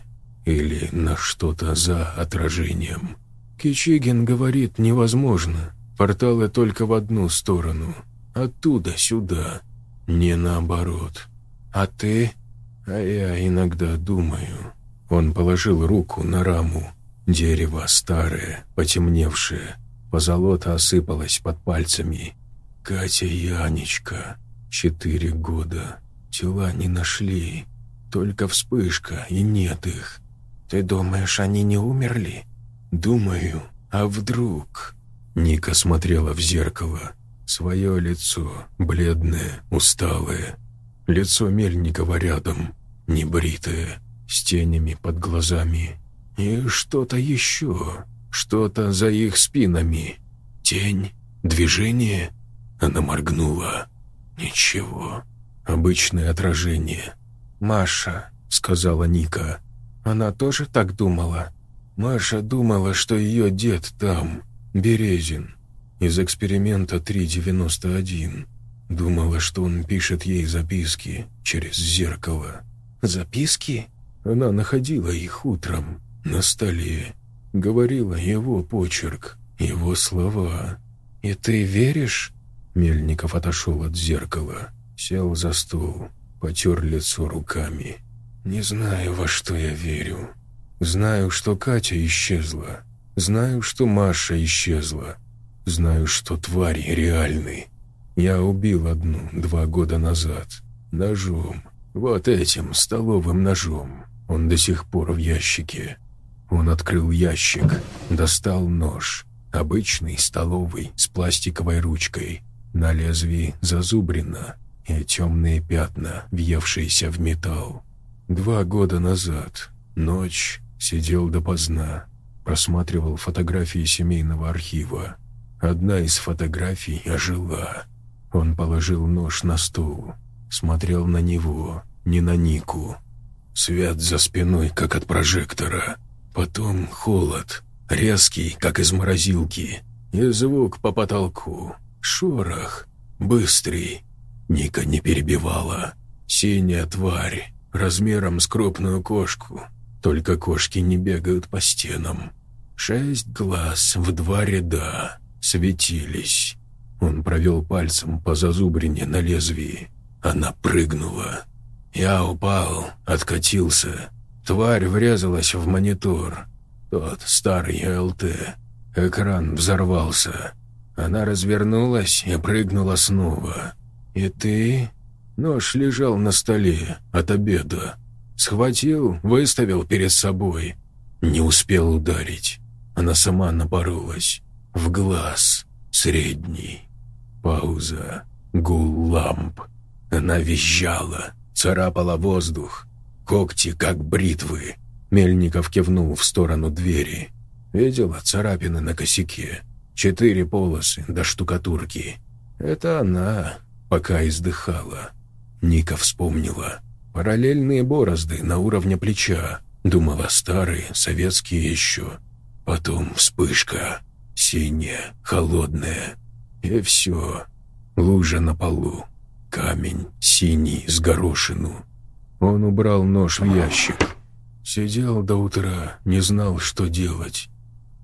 Или на что-то за отражением. Кичигин говорит, невозможно. Порталы только в одну сторону. Оттуда сюда не наоборот. А ты? А я иногда думаю. Он положил руку на раму. Дерево старое, потемневшее. Позолота осыпалась под пальцами. Катя Янечка. Четыре года. Тела не нашли. Только вспышка, и нет их. Ты думаешь, они не умерли? Думаю. А вдруг? Ника смотрела в зеркало. Свое лицо, бледное, усталое. Лицо Мельникова рядом, небритое, с тенями под глазами. И что-то еще, что-то за их спинами. Тень, движение. Она моргнула. Ничего, обычное отражение. «Маша», — сказала Ника. Она тоже так думала? Маша думала, что ее дед там, Березин из эксперимента 391. Думала, что он пишет ей записки через зеркало. Записки? Она находила их утром на столе. Говорила его почерк, его слова. «И ты веришь?» Мельников отошел от зеркала, сел за стол, потер лицо руками. «Не знаю, во что я верю. Знаю, что Катя исчезла. Знаю, что Маша исчезла. Знаю, что твари реальны. Я убил одну два года назад. Ножом. Вот этим столовым ножом. Он до сих пор в ящике. Он открыл ящик, достал нож. Обычный, столовый, с пластиковой ручкой. На лезвии зазубрено и темные пятна, въевшиеся в металл. Два года назад, ночь, сидел допоздна, просматривал фотографии семейного архива. Одна из фотографий ожила. Он положил нож на стол, смотрел на него, не на Нику. Свет за спиной, как от прожектора. Потом холод, резкий, как из морозилки. И звук по потолку. Шорох, быстрый. Ника не перебивала. Синяя тварь, размером с крупную кошку. Только кошки не бегают по стенам. Шесть глаз в два ряда светились. Он провел пальцем по зазубрине на лезвии. Она прыгнула. Я упал, откатился. Тварь врезалась в монитор. Тот старый ЛТ. Экран взорвался. Она развернулась и прыгнула снова. «И ты?» Нож лежал на столе от обеда. Схватил, выставил перед собой. Не успел ударить. Она сама напоролась. В глаз. Средний. Пауза. Гул ламп. Она визжала, царапала воздух. Когти, как бритвы. Мельников кивнул в сторону двери. Видела царапины на косяке. Четыре полосы до штукатурки. Это она, пока издыхала. Ника вспомнила. Параллельные борозды на уровне плеча. Думала, старые, советские еще. Потом вспышка синяя, холодная. И все. Лужа на полу, камень, синий, с горошину. Он убрал нож в ящик. Сидел до утра, не знал, что делать.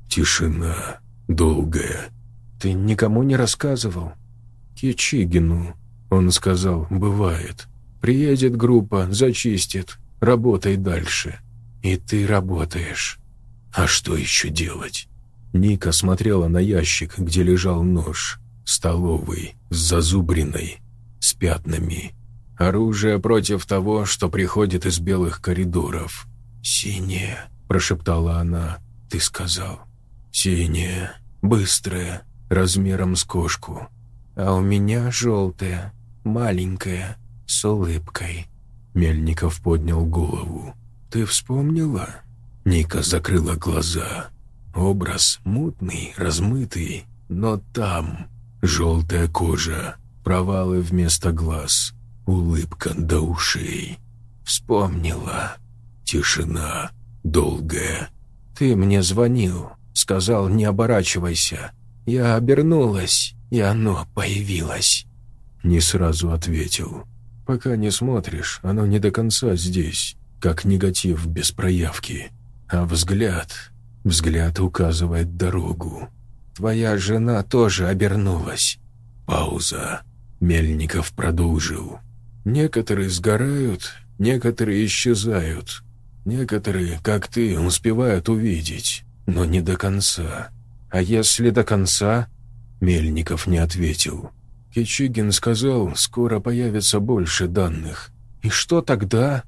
Тишина, долгая. «Ты никому не рассказывал?» «Кичигину», — он сказал, — «бывает. Приедет группа, зачистит, работай дальше». «И ты работаешь». «А что еще делать?» Ника смотрела на ящик, где лежал нож. Столовый, с зазубриной, с пятнами. Оружие против того, что приходит из белых коридоров. «Синее», — прошептала она, — «ты сказал». «Синее, быстрое, размером с кошку. А у меня желтое, маленькое, с улыбкой». Мельников поднял голову. «Ты вспомнила?» Ника закрыла глаза. Образ мутный, размытый, но там желтая кожа, провалы вместо глаз, улыбка до ушей. Вспомнила. Тишина долгая. «Ты мне звонил, сказал, не оборачивайся. Я обернулась, и оно появилось». Не сразу ответил. «Пока не смотришь, оно не до конца здесь, как негатив без проявки. А взгляд, взгляд указывает дорогу. Твоя жена тоже обернулась». Пауза. Мельников продолжил. «Некоторые сгорают, некоторые исчезают. Некоторые, как ты, успевают увидеть, но не до конца. А если до конца?» Мельников не ответил. Кичигин сказал, скоро появится больше данных. «И что тогда?»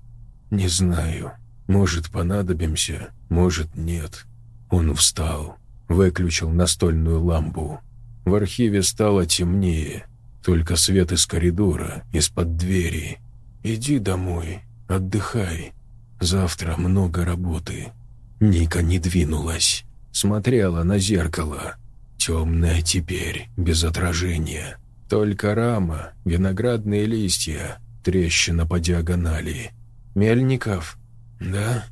«Не знаю. Может, понадобимся, может, нет». Он встал, выключил настольную лампу. В архиве стало темнее, только свет из коридора, из-под двери. «Иди домой, отдыхай. Завтра много работы». Ника не двинулась, смотрела на зеркало. Темное теперь, без отражения. Только рама, виноградные листья, трещина по диагонали. «Мельников?» «Да?»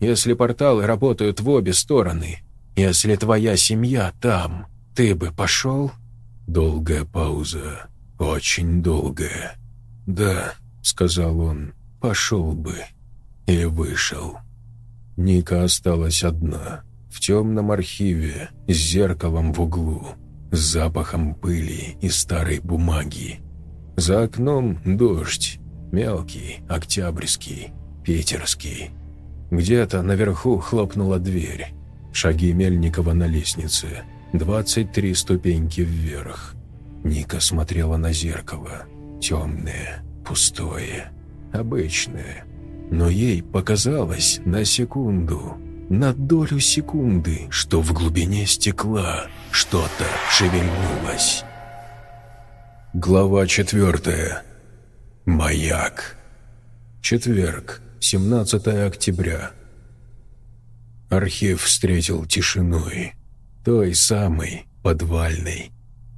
«Если порталы работают в обе стороны, если твоя семья там, ты бы пошел?» Долгая пауза, очень долгая. «Да», — сказал он, — «пошел бы». И вышел. Ника осталась одна, в темном архиве, с зеркалом в углу, с запахом пыли и старой бумаги. За окном дождь, мелкий, октябрьский, питерский. Где-то наверху хлопнула дверь. Шаги Мельникова на лестнице. 23 ступеньки вверх. Ника смотрела на зеркало. Темное, пустое, обычное. Но ей показалось на секунду, на долю секунды, что в глубине стекла что-то шевельнулось. Глава четвертая. Маяк. Четверг, 17 октября. Архив встретил тишиной. Той самой, подвальной.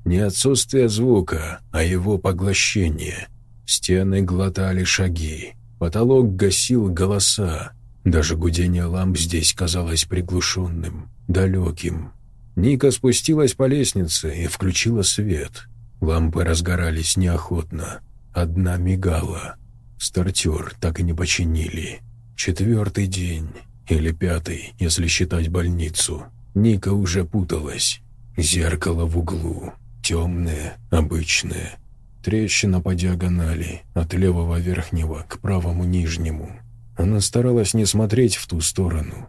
Не отсутствие звука, а его поглощение. Стены глотали шаги. Потолок гасил голоса. Даже гудение ламп здесь казалось приглушенным, далеким. Ника спустилась по лестнице и включила свет. Лампы разгорались неохотно. Одна мигала. Стартер так и не починили. Четвертый день. Или пятый, если считать больницу. Ника уже путалась. Зеркало в углу. Темное, обычное. Трещина по диагонали, от левого верхнего к правому нижнему. Она старалась не смотреть в ту сторону.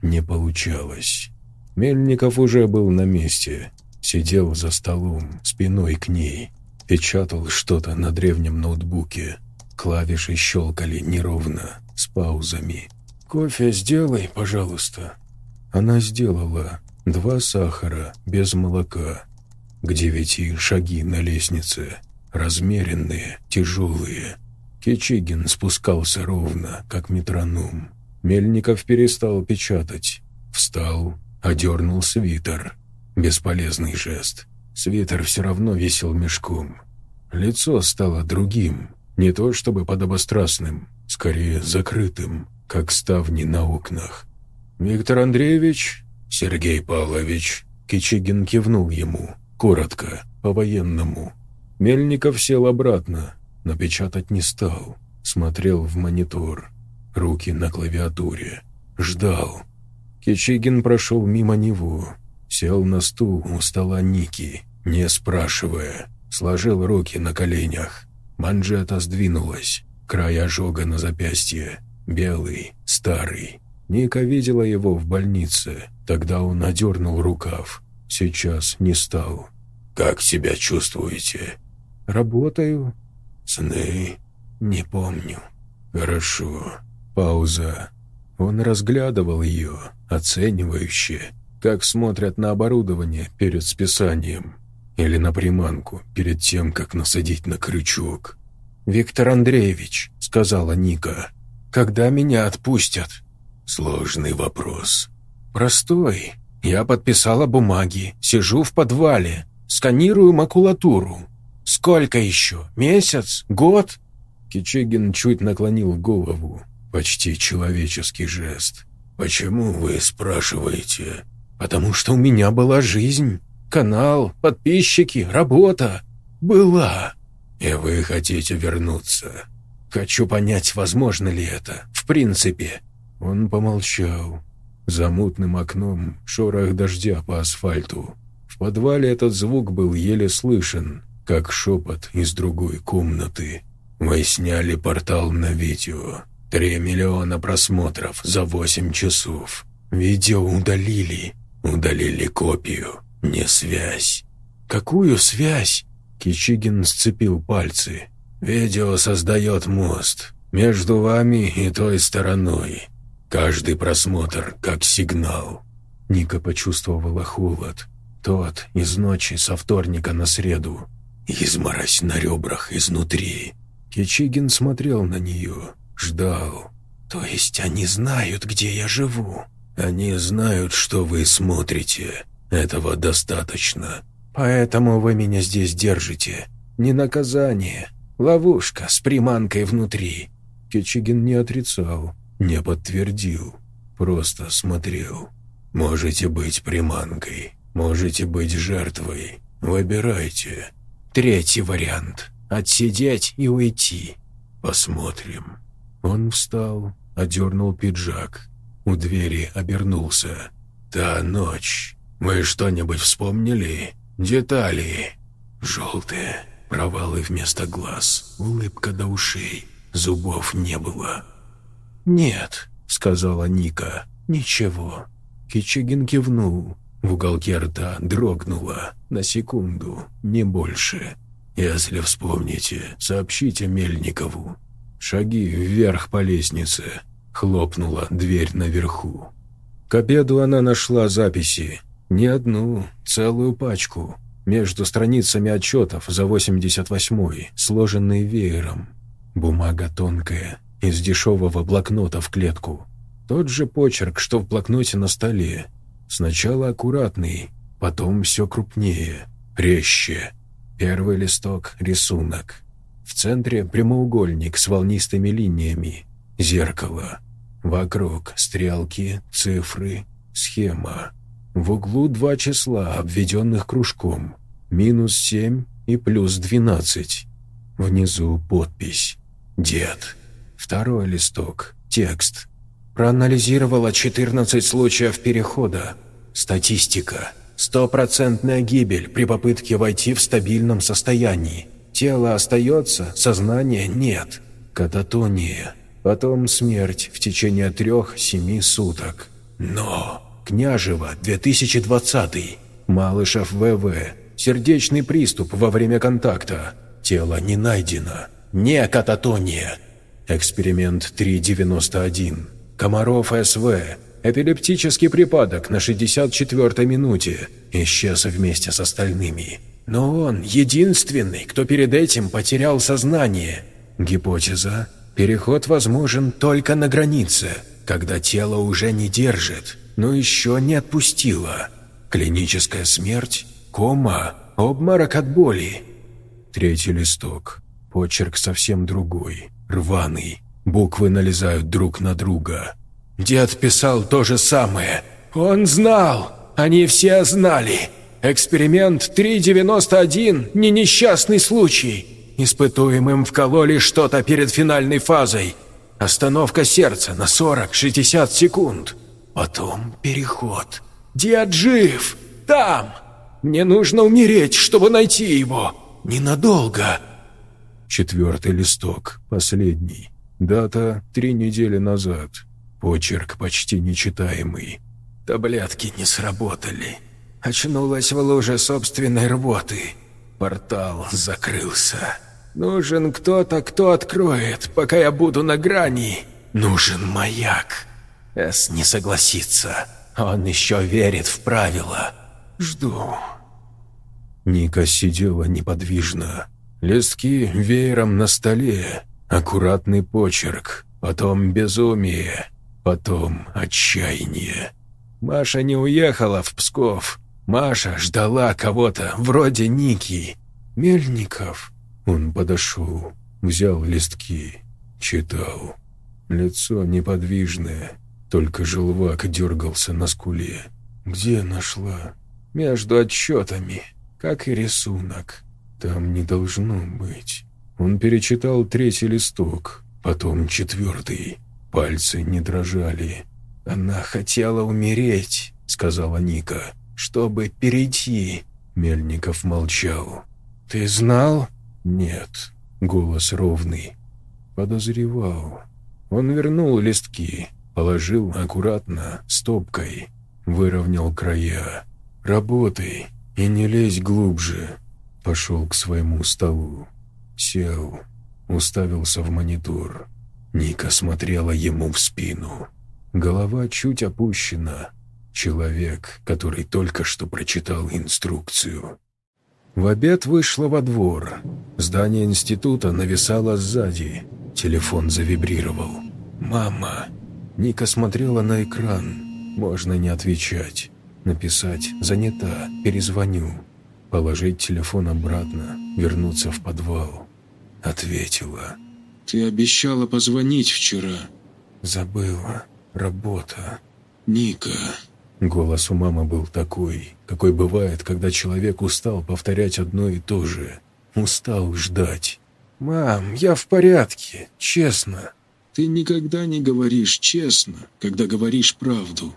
Не получалось. Мельников уже был на месте. Сидел за столом, спиной к ней. Печатал что-то на древнем ноутбуке. Клавиши щелкали неровно, с паузами. «Кофе сделай, пожалуйста». Она сделала. Два сахара, без молока. К девяти шаги на лестнице. Размеренные, тяжелые. Кичигин спускался ровно, как метроном. Мельников перестал печатать. Встал, одернул свитер. Бесполезный жест. Свитер все равно висел мешком. Лицо стало другим. Не то чтобы подобострастным, скорее закрытым как ставни на окнах. «Виктор Андреевич?» «Сергей Павлович?» Кичигин кивнул ему, коротко, по-военному. Мельников сел обратно. но печатать не стал. Смотрел в монитор, руки на клавиатуре. Ждал. Кичигин прошел мимо него, сел на стул у стола Ники, не спрашивая, сложил руки на коленях. Манжета сдвинулась, край ожога на запястье, белый, старый. Ника видела его в больнице, тогда он одернул рукав, сейчас не стал. «Как себя чувствуете?» «Работаю». «Сны?» «Не помню». «Хорошо». Пауза. Он разглядывал ее, оценивающе, как смотрят на оборудование перед списанием или на приманку перед тем, как насадить на крючок. «Виктор Андреевич», — сказала Ника, — «когда меня отпустят?» «Сложный вопрос». «Простой. Я подписала бумаги, сижу в подвале, сканирую макулатуру. Сколько еще? Месяц? Год?» Кичегин чуть наклонил голову. Почти человеческий жест. «Почему вы спрашиваете?» «Потому что у меня была жизнь. Канал, подписчики, работа. Была. И вы хотите вернуться?» «Хочу понять, возможно ли это. В принципе». Он помолчал. За мутным окном шорох дождя по асфальту. В подвале этот звук был еле слышен, как шепот из другой комнаты. «Вы сняли портал на видео. Три миллиона просмотров за восемь часов. Видео удалили. Удалили копию, не связь». «Какую связь?» Кичигин сцепил пальцы. «Видео создает мост между вами и той стороной. Каждый просмотр как сигнал». Ника почувствовала холод. Тот из ночи со вторника на среду. Изморозь на ребрах изнутри. Кичигин смотрел на нее, ждал. «То есть они знают, где я живу?» «Они знают, что вы смотрите. Этого достаточно». «Поэтому вы меня здесь держите. Не наказание. Ловушка с приманкой внутри». Кичигин не отрицал. Не подтвердил, просто смотрел. Можете быть приманкой, можете быть жертвой. Выбирайте. Третий вариант. Отсидеть и уйти. Посмотрим. Он встал, одернул пиджак. У двери обернулся. Та ночь. Вы что-нибудь вспомнили? Детали. Желтые. Провалы вместо глаз. Улыбка до ушей. Зубов не было. «Нет», — сказала Ника, — «ничего». Кичигин кивнул. В уголке рта дрогнуло. На секунду, не больше. «Если вспомните, сообщите Мельникову». Шаги вверх по лестнице. Хлопнула дверь наверху. К обеду она нашла записи. Не одну, целую пачку. Между страницами отчетов за 88-й, сложенные веером. Бумага тонкая, из дешевого блокнота в клетку. Тот же почерк, что в блокноте на столе. Сначала аккуратный, потом все крупнее, резче. Первый листок — рисунок. В центре прямоугольник с волнистыми линиями. Зеркало. Вокруг стрелки, цифры, схема. В углу два числа, обведенных кружком. Минус семь и плюс двенадцать. Внизу подпись. «Дед». Второй листок. Текст. Проанализировала 14 случаев перехода. Статистика. Стопроцентная гибель при попытке войти в стабильном состоянии. Тело остается, сознания нет. Кататония. Потом смерть в течение трех-семи суток. Но... Княжева, 2020. Малышев ВВ. Сердечный приступ во время контакта. Тело не найдено. Не кататония. Эксперимент 391. Комаров СВ. Эпилептический припадок на 64-й минуте. Исчез вместе с остальными. Но он единственный, кто перед этим потерял сознание. Гипотеза. Переход возможен только на границе, когда тело уже не держит, но еще не отпустило. Клиническая смерть, кома, обморок от боли. Третий листок. Почерк совсем другой рваный. Буквы налезают друг на друга. Дед писал то же самое. Он знал. Они все знали. Эксперимент 391 не несчастный случай. Испытуемым вкололи что-то перед финальной фазой. Остановка сердца на 40-60 секунд. Потом переход. Дед жив! Там! Мне нужно умереть, чтобы найти его. Ненадолго. Четвертый листок, последний. Дата три недели назад. Почерк почти нечитаемый. Таблетки не сработали. Очнулась в луже собственной рвоты. Портал закрылся. Нужен кто-то, кто откроет, пока я буду на грани. Нужен маяк. Эс не согласится. Он еще верит в правила. Жду. Ника сидела неподвижно. Листки веером на столе. Аккуратный почерк. Потом безумие. Потом отчаяние. Маша не уехала в Псков. Маша ждала кого-то, вроде Ники. Мельников. Он подошел, взял листки, читал. Лицо неподвижное, только желвак дергался на скуле. Где нашла? Между отчетами, как и рисунок. Там не должно быть. Он перечитал третий листок, потом четвертый. Пальцы не дрожали. «Она хотела умереть», — сказала Ника чтобы перейти». Мельников молчал. «Ты знал?» «Нет». Голос ровный. Подозревал. Он вернул листки, положил аккуратно, стопкой, выровнял края. «Работай и не лезь глубже». Пошел к своему столу. Сел, уставился в монитор. Ника смотрела ему в спину. Голова чуть опущена, Человек, который только что прочитал инструкцию. В обед вышла во двор. Здание института нависало сзади. Телефон завибрировал. «Мама!» Ника смотрела на экран. Можно не отвечать. Написать «занята», «перезвоню». Положить телефон обратно, вернуться в подвал. Ответила. «Ты обещала позвонить вчера». «Забыла. Работа». «Ника, Голос у мамы был такой, какой бывает, когда человек устал повторять одно и то же. Устал ждать. «Мам, я в порядке, честно». «Ты никогда не говоришь честно, когда говоришь правду».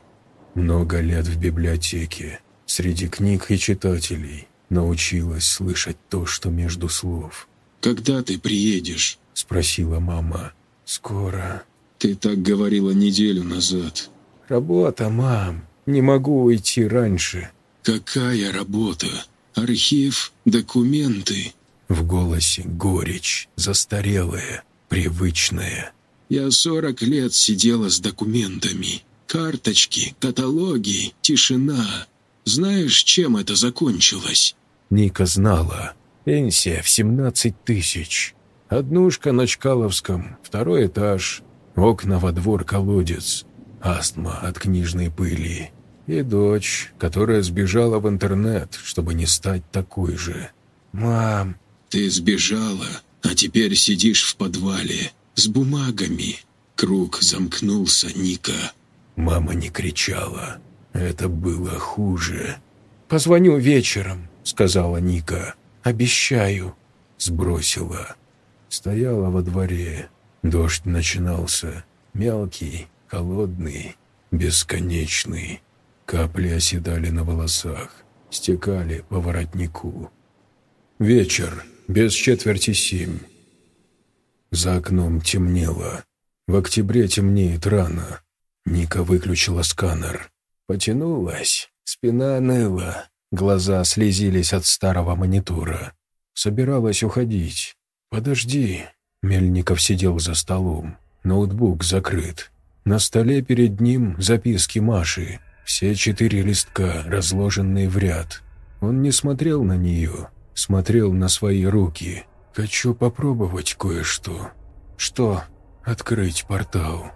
Много лет в библиотеке, среди книг и читателей, научилась слышать то, что между слов. «Когда ты приедешь?» – спросила мама. «Скоро». «Ты так говорила неделю назад». «Работа, мам. Не могу уйти раньше». «Какая работа? Архив, документы?» В голосе горечь, застарелая, привычная. «Я сорок лет сидела с документами. Карточки, каталоги, тишина. Знаешь, чем это закончилось?» Ника знала. Пенсия в 17 тысяч. Однушка на Чкаловском, второй этаж, окна во двор колодец, астма от книжной пыли. И дочь, которая сбежала в интернет, чтобы не стать такой же. «Мам...» «Ты сбежала, а теперь сидишь в подвале с бумагами». Круг замкнулся, Ника. Мама не кричала. Это было хуже. «Позвоню вечером», — сказала Ника. «Обещаю». Сбросила. Стояла во дворе. Дождь начинался. Мелкий, холодный, бесконечный. Капли оседали на волосах, стекали по воротнику. Вечер, без четверти семь. За окном темнело. В октябре темнеет рано. Ника выключила сканер. Потянулась, спина ныла, глаза слезились от старого монитора. Собиралась уходить. «Подожди». Мельников сидел за столом. Ноутбук закрыт. На столе перед ним записки Маши. Все четыре листка, разложенные в ряд. Он не смотрел на нее, смотрел на свои руки. «Хочу попробовать кое-что». «Что?» «Открыть портал».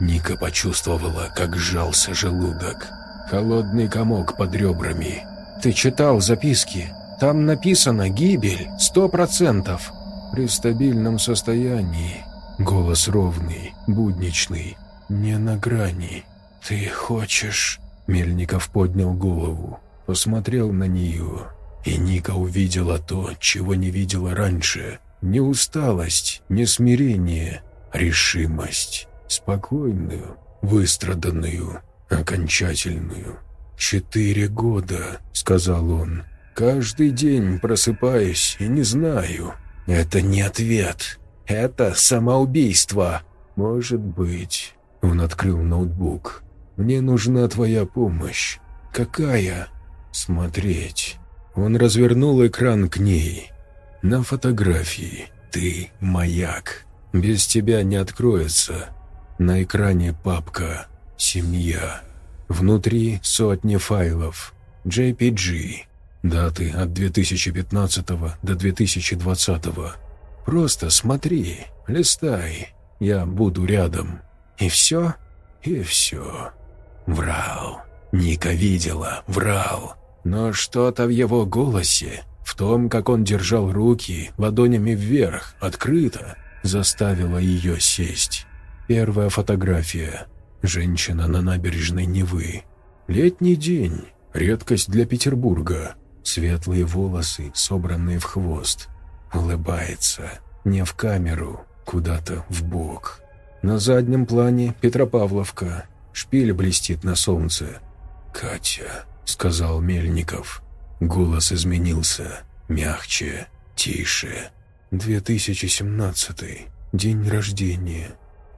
Ника почувствовала, как сжался желудок. Холодный комок под ребрами. «Ты читал записки? Там написано «гибель» сто процентов». «При стабильном состоянии». Голос ровный, будничный, не на грани. «Ты хочешь...» Мельников поднял голову, посмотрел на нее, и Ника увидела то, чего не видела раньше. Не усталость, не смирение, решимость. Спокойную, выстраданную, окончательную. «Четыре года», — сказал он. «Каждый день просыпаюсь и не знаю. Это не ответ. Это самоубийство. Может быть». Он открыл ноутбук. «Мне нужна твоя помощь». «Какая?» «Смотреть». Он развернул экран к ней. «На фотографии. Ты маяк. Без тебя не откроется. На экране папка «Семья». Внутри сотни файлов. JPG. Даты от 2015 до 2020. Просто смотри, листай. Я буду рядом. И все? И все. Врал. Ника видела, врал. Но что-то в его голосе, в том, как он держал руки ладонями вверх, открыто, заставило ее сесть. Первая фотография. Женщина на набережной Невы. Летний день. Редкость для Петербурга. Светлые волосы, собранные в хвост. Улыбается. Не в камеру, куда-то в бок. На заднем плане Петропавловка. Шпиль блестит на солнце. «Катя», — сказал Мельников. Голос изменился. Мягче, тише. «2017. День рождения.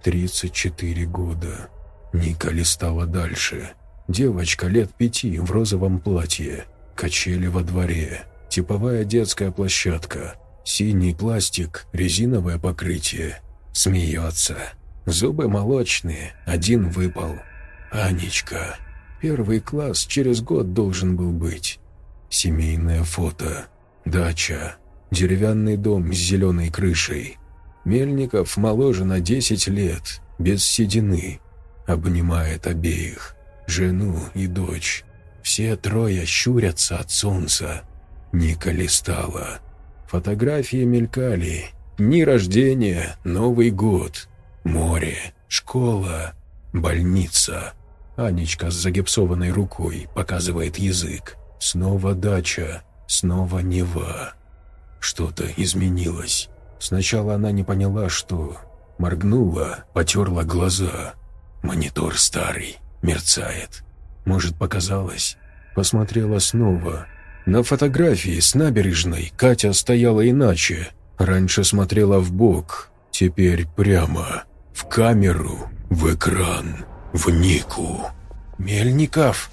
34 года». Ника листала дальше. Девочка лет пяти в розовом платье. Качели во дворе. Типовая детская площадка. Синий пластик, резиновое покрытие. Смеется. Зубы молочные, один выпал. Анечка. Первый класс через год должен был быть. Семейное фото. Дача. Деревянный дом с зеленой крышей. Мельников моложе на 10 лет, без седины обнимает обеих, жену и дочь. Все трое щурятся от солнца. Ника листала. Фотографии мелькали. Дни рождения, Новый год, море, школа, больница. Анечка с загипсованной рукой показывает язык. Снова дача, снова Нева. Что-то изменилось. Сначала она не поняла, что... Моргнула, потерла глаза. Монитор старый, мерцает. Может, показалось? Посмотрела снова. На фотографии с набережной Катя стояла иначе. Раньше смотрела в бок, теперь прямо. В камеру, в экран, в Нику. «Мельников?»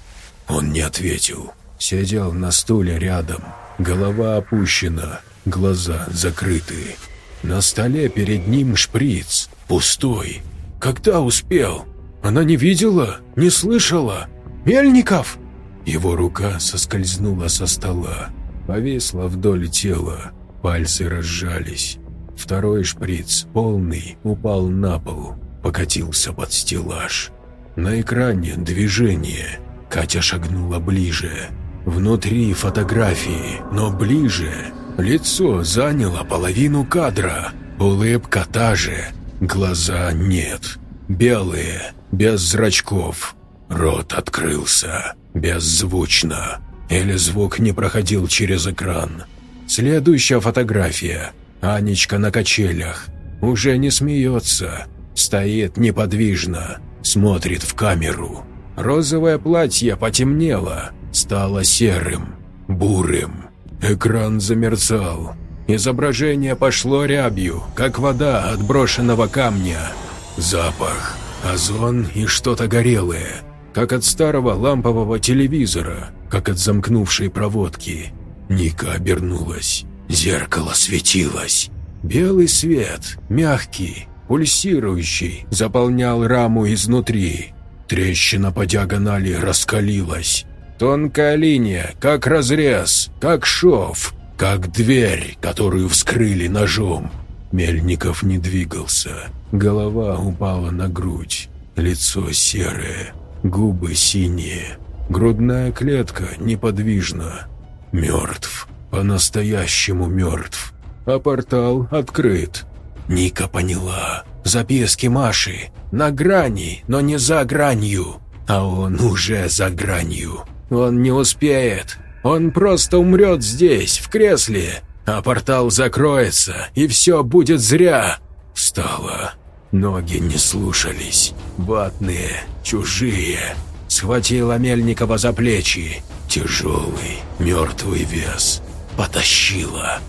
Он не ответил. Сидел на стуле рядом. Голова опущена, глаза закрыты. На столе перед ним шприц, пустой. Когда успел? Она не видела, не слышала. Мельников!» Его рука соскользнула со стола, повисла вдоль тела, пальцы разжались. Второй шприц, полный, упал на пол, покатился под стеллаж. На экране движение. Катя шагнула ближе. Внутри фотографии, но ближе. Лицо заняло половину кадра. Улыбка та же, глаза нет. Белые, без зрачков. Рот открылся, беззвучно. Или звук не проходил через экран. Следующая фотография. Анечка на качелях. Уже не смеется. Стоит неподвижно. Смотрит в камеру. Розовое платье потемнело. Стало серым, бурым. Экран замерцал. Изображение пошло рябью, как вода от брошенного камня. Запах, озон и что-то горелое, как от старого лампового телевизора, как от замкнувшей проводки. Ника обернулась. Зеркало светилось. Белый свет, мягкий, пульсирующий, заполнял раму изнутри. Трещина по диагонали раскалилась. Тонкая линия, как разрез, как шов, как дверь, которую вскрыли ножом. Мельников не двигался. Голова упала на грудь, лицо серое, губы синие, грудная клетка неподвижна. Мертв, по-настоящему мертв. А портал открыт. Ника поняла. Записки Маши. На грани, но не за гранью. А он уже за гранью. Он не успеет. Он просто умрет здесь, в кресле. а портал закроется, и все будет зря. Встала. Ноги не слушались. Ватные, чужие. Схватила Мельникова за плечи. Тяжелый, мертвый вес. Потащила.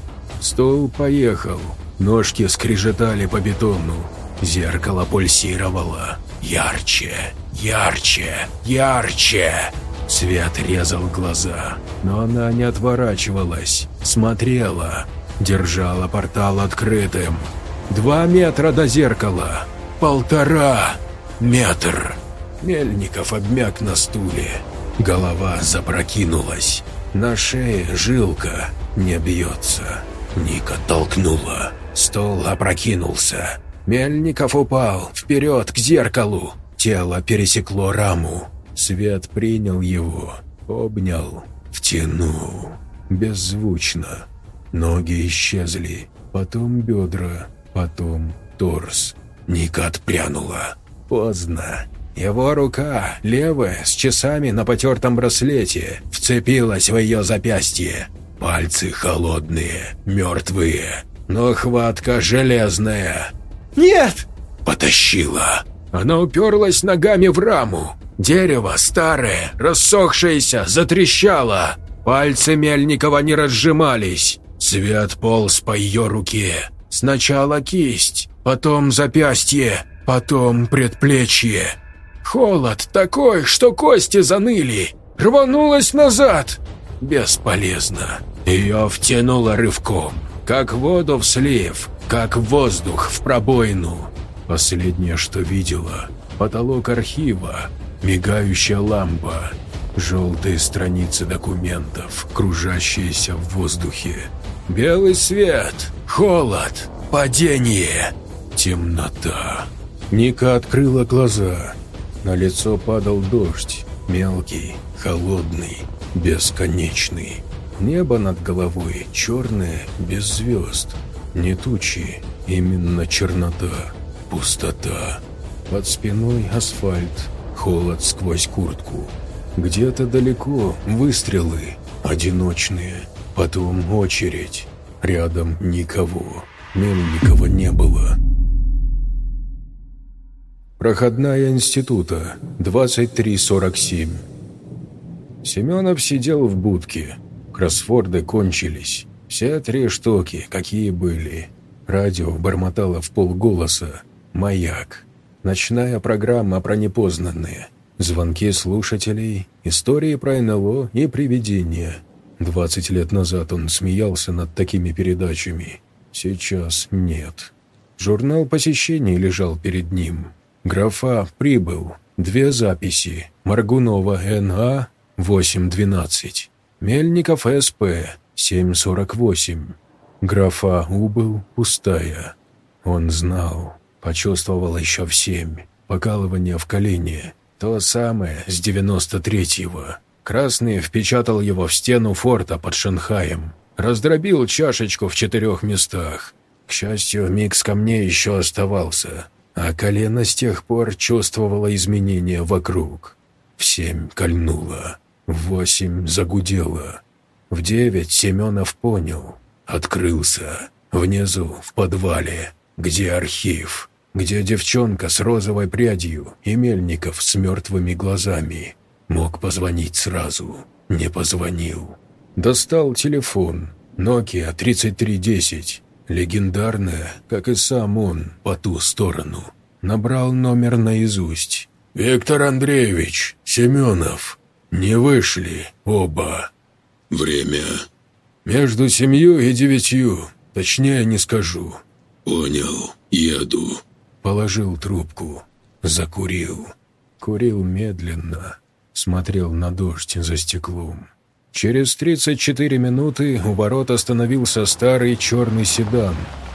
Стол поехал. Ножки скрежетали по бетону. Зеркало пульсировало. Ярче, ярче, ярче. Свет резал глаза, но она не отворачивалась, смотрела, держала портал открытым. Два метра до зеркала, полтора метр. Мельников обмяк на стуле, голова запрокинулась, на шее жилка не бьется. Ника толкнула, стол опрокинулся. Мельников упал вперед к зеркалу, тело пересекло раму. Свет принял его, обнял, втянул. Беззвучно. Ноги исчезли, потом бедра, потом торс. Ника отпрянула. Поздно. Его рука, левая, с часами на потертом браслете, вцепилась в ее запястье. Пальцы холодные, мертвые, но хватка железная. «Нет!» Потащила. Она уперлась ногами в раму. Дерево старое, рассохшееся, затрещало. Пальцы Мельникова не разжимались. Свет полз по ее руке. Сначала кисть, потом запястье, потом предплечье. Холод такой, что кости заныли. Рванулась назад. Бесполезно. Ее втянуло рывком, как воду в слив, как воздух в пробоину. Последнее, что видела – потолок архива, мигающая лампа, желтые страницы документов, кружащиеся в воздухе. Белый свет, холод, падение, темнота. Ника открыла глаза. На лицо падал дождь, мелкий, холодный, бесконечный. Небо над головой черное, без звезд. Не тучи, именно чернота, пустота. Под спиной асфальт, холод сквозь куртку. Где-то далеко выстрелы, одиночные, потом очередь. Рядом никого, Мельникова не было. Проходная института, 2347. Семенов сидел в будке. Кроссворды кончились. Все три штуки, какие были. Радио бормотало в полголоса. «Маяк». Ночная программа про непознанные. Звонки слушателей, истории про НЛО и привидения. 20 лет назад он смеялся над такими передачами. Сейчас нет. Журнал посещений лежал перед ним. Графа «Прибыл». Две записи. Маргунова Н.А. 8.12. Мельников С.П. 7.48. Графа «Убыл» пустая. Он знал. Почувствовал еще в семь. Покалывание в колене. То самое с девяносто третьего. Красный впечатал его в стену форта под Шанхаем. Раздробил чашечку в четырех местах. К счастью, микс камней еще оставался, а колено с тех пор чувствовало изменения вокруг. В семь кольнуло, в восемь загудело. В девять Семенов понял, открылся. Внизу, в подвале, где архив где девчонка с розовой прядью и Мельников с мертвыми глазами. Мог позвонить сразу, не позвонил. Достал телефон, Nokia 3310, легендарная, как и сам он, по ту сторону. Набрал номер наизусть. «Виктор Андреевич, Семенов, не вышли оба». «Время?» «Между семью и девятью, точнее не скажу». «Понял, еду». Положил трубку, закурил. Курил медленно, смотрел на дождь за стеклом. Через 34 минуты у ворот остановился старый черный седан.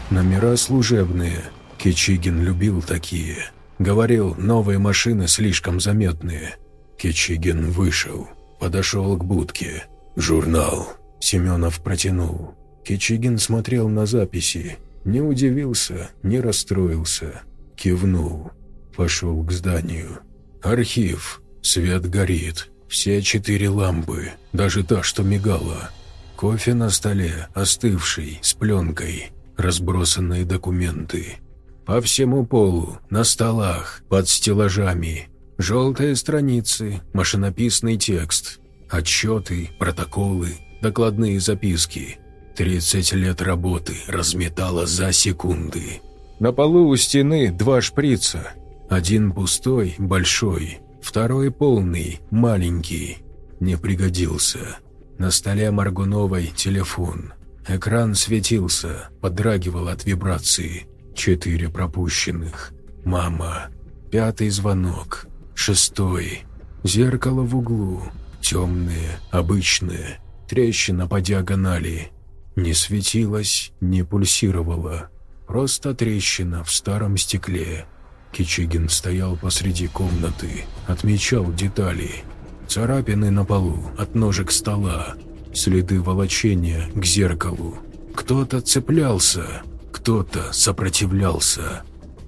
Номера служебные. Кичигин любил такие. Говорил, новые машины слишком заметные. Кичигин вышел, подошел к будке. «Журнал». Семенов протянул. Кичигин смотрел на записи. Не удивился, не расстроился. Кивнул. Пошел к зданию. Архив. Свет горит. Все четыре лампы. Даже та, что мигала. Кофе на столе, остывший, с пленкой, разбросанные документы. По всему полу, на столах, под стеллажами. Желтые страницы, машинописный текст, отчеты, протоколы, докладные записки. 30 лет работы разметало за секунды. На полу у стены два шприца. Один пустой, большой, второй полный, маленький. Не пригодился. На столе Маргуновой телефон. Экран светился, подрагивал от вибрации. Четыре пропущенных. Мама. Пятый звонок. Шестой. Зеркало в углу. Темное, обычное. Трещина по диагонали. Не светилась, не пульсировала. Просто трещина в старом стекле. Кичигин стоял посреди комнаты, отмечал детали. Царапины на полу от ножек стола, следы волочения к зеркалу. Кто-то цеплялся, кто-то сопротивлялся.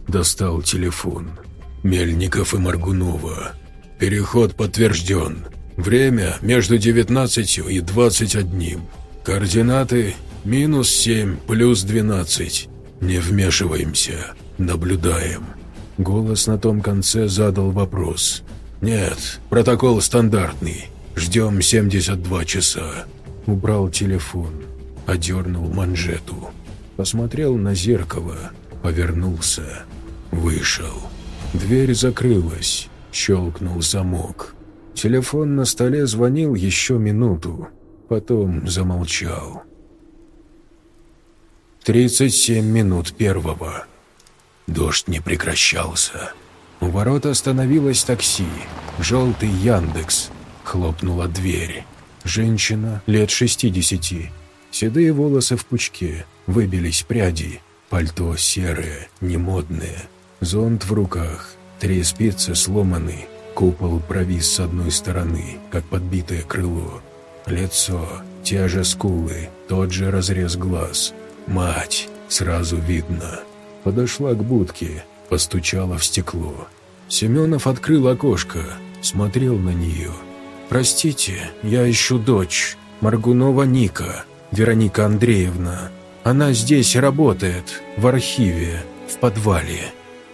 Достал телефон. Мельников и Маргунова. Переход подтвержден. Время между 19 и 21. Координаты минус 7 плюс 12. Не вмешиваемся, наблюдаем. Голос на том конце задал вопрос. «Нет, протокол стандартный. Ждем 72 часа». Убрал телефон, одернул манжету. Посмотрел на зеркало, повернулся, вышел. Дверь закрылась, щелкнул замок. Телефон на столе звонил еще минуту, потом замолчал. 37 минут первого. Дождь не прекращался. У ворот остановилось такси. Желтый Яндекс. Хлопнула дверь. Женщина лет 60. Седые волосы в пучке. Выбились пряди. Пальто серое, немодное. Зонт в руках. Три спицы сломаны. Купол провис с одной стороны, как подбитое крыло. Лицо, те же скулы, тот же разрез глаз. Мать, сразу видно. Подошла к будке, постучала в стекло. Семенов открыл окошко, смотрел на нее. «Простите, я ищу дочь, Маргунова Ника, Вероника Андреевна. Она здесь работает, в архиве, в подвале».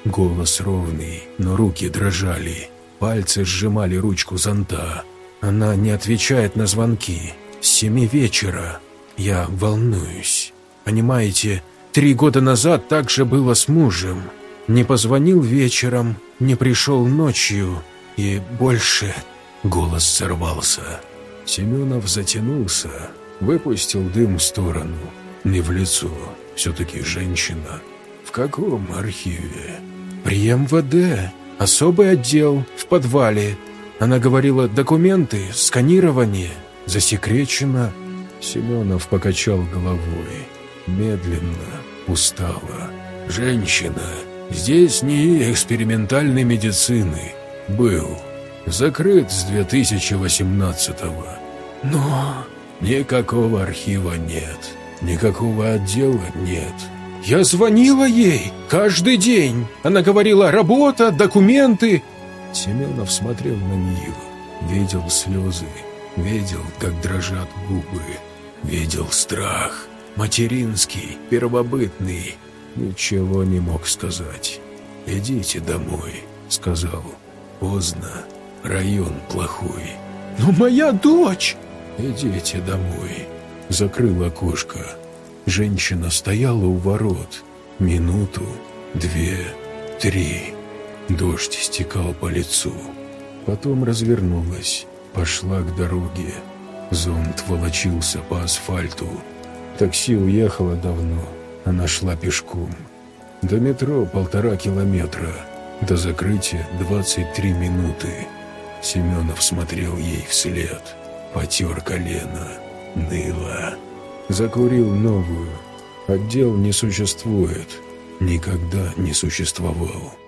Голос ровный, но руки дрожали. Пальцы сжимали ручку зонта. Она не отвечает на звонки. С семи вечера. Я волнуюсь. Понимаете, Три года назад так же было с мужем. Не позвонил вечером, не пришел ночью, и больше голос сорвался. Семенов затянулся, выпустил дым в сторону, не в лицо, все-таки женщина. В каком архиве? При МВД, особый отдел, в подвале. Она говорила, документы, сканирование, засекречено. Семенов покачал головой медленно, устало. «Женщина, здесь не экспериментальной медицины. Был. Закрыт с 2018-го. Но никакого архива нет, никакого отдела нет. Я звонила ей каждый день. Она говорила «работа, документы». Семенов смотрел на нее, видел слезы, видел, как дрожат губы, видел страх материнский, первобытный. Ничего не мог сказать. «Идите домой», — сказал. «Поздно. Район плохой». «Но моя дочь!» «Идите домой», — закрыл окошко. Женщина стояла у ворот. Минуту, две, три. Дождь стекал по лицу. Потом развернулась, пошла к дороге. Зонт волочился по асфальту. Такси уехало давно, она шла пешком. До метро полтора километра, до закрытия 23 минуты. Семенов смотрел ей вслед, потер колено, ныло. Закурил новую. Отдел не существует, никогда не существовал.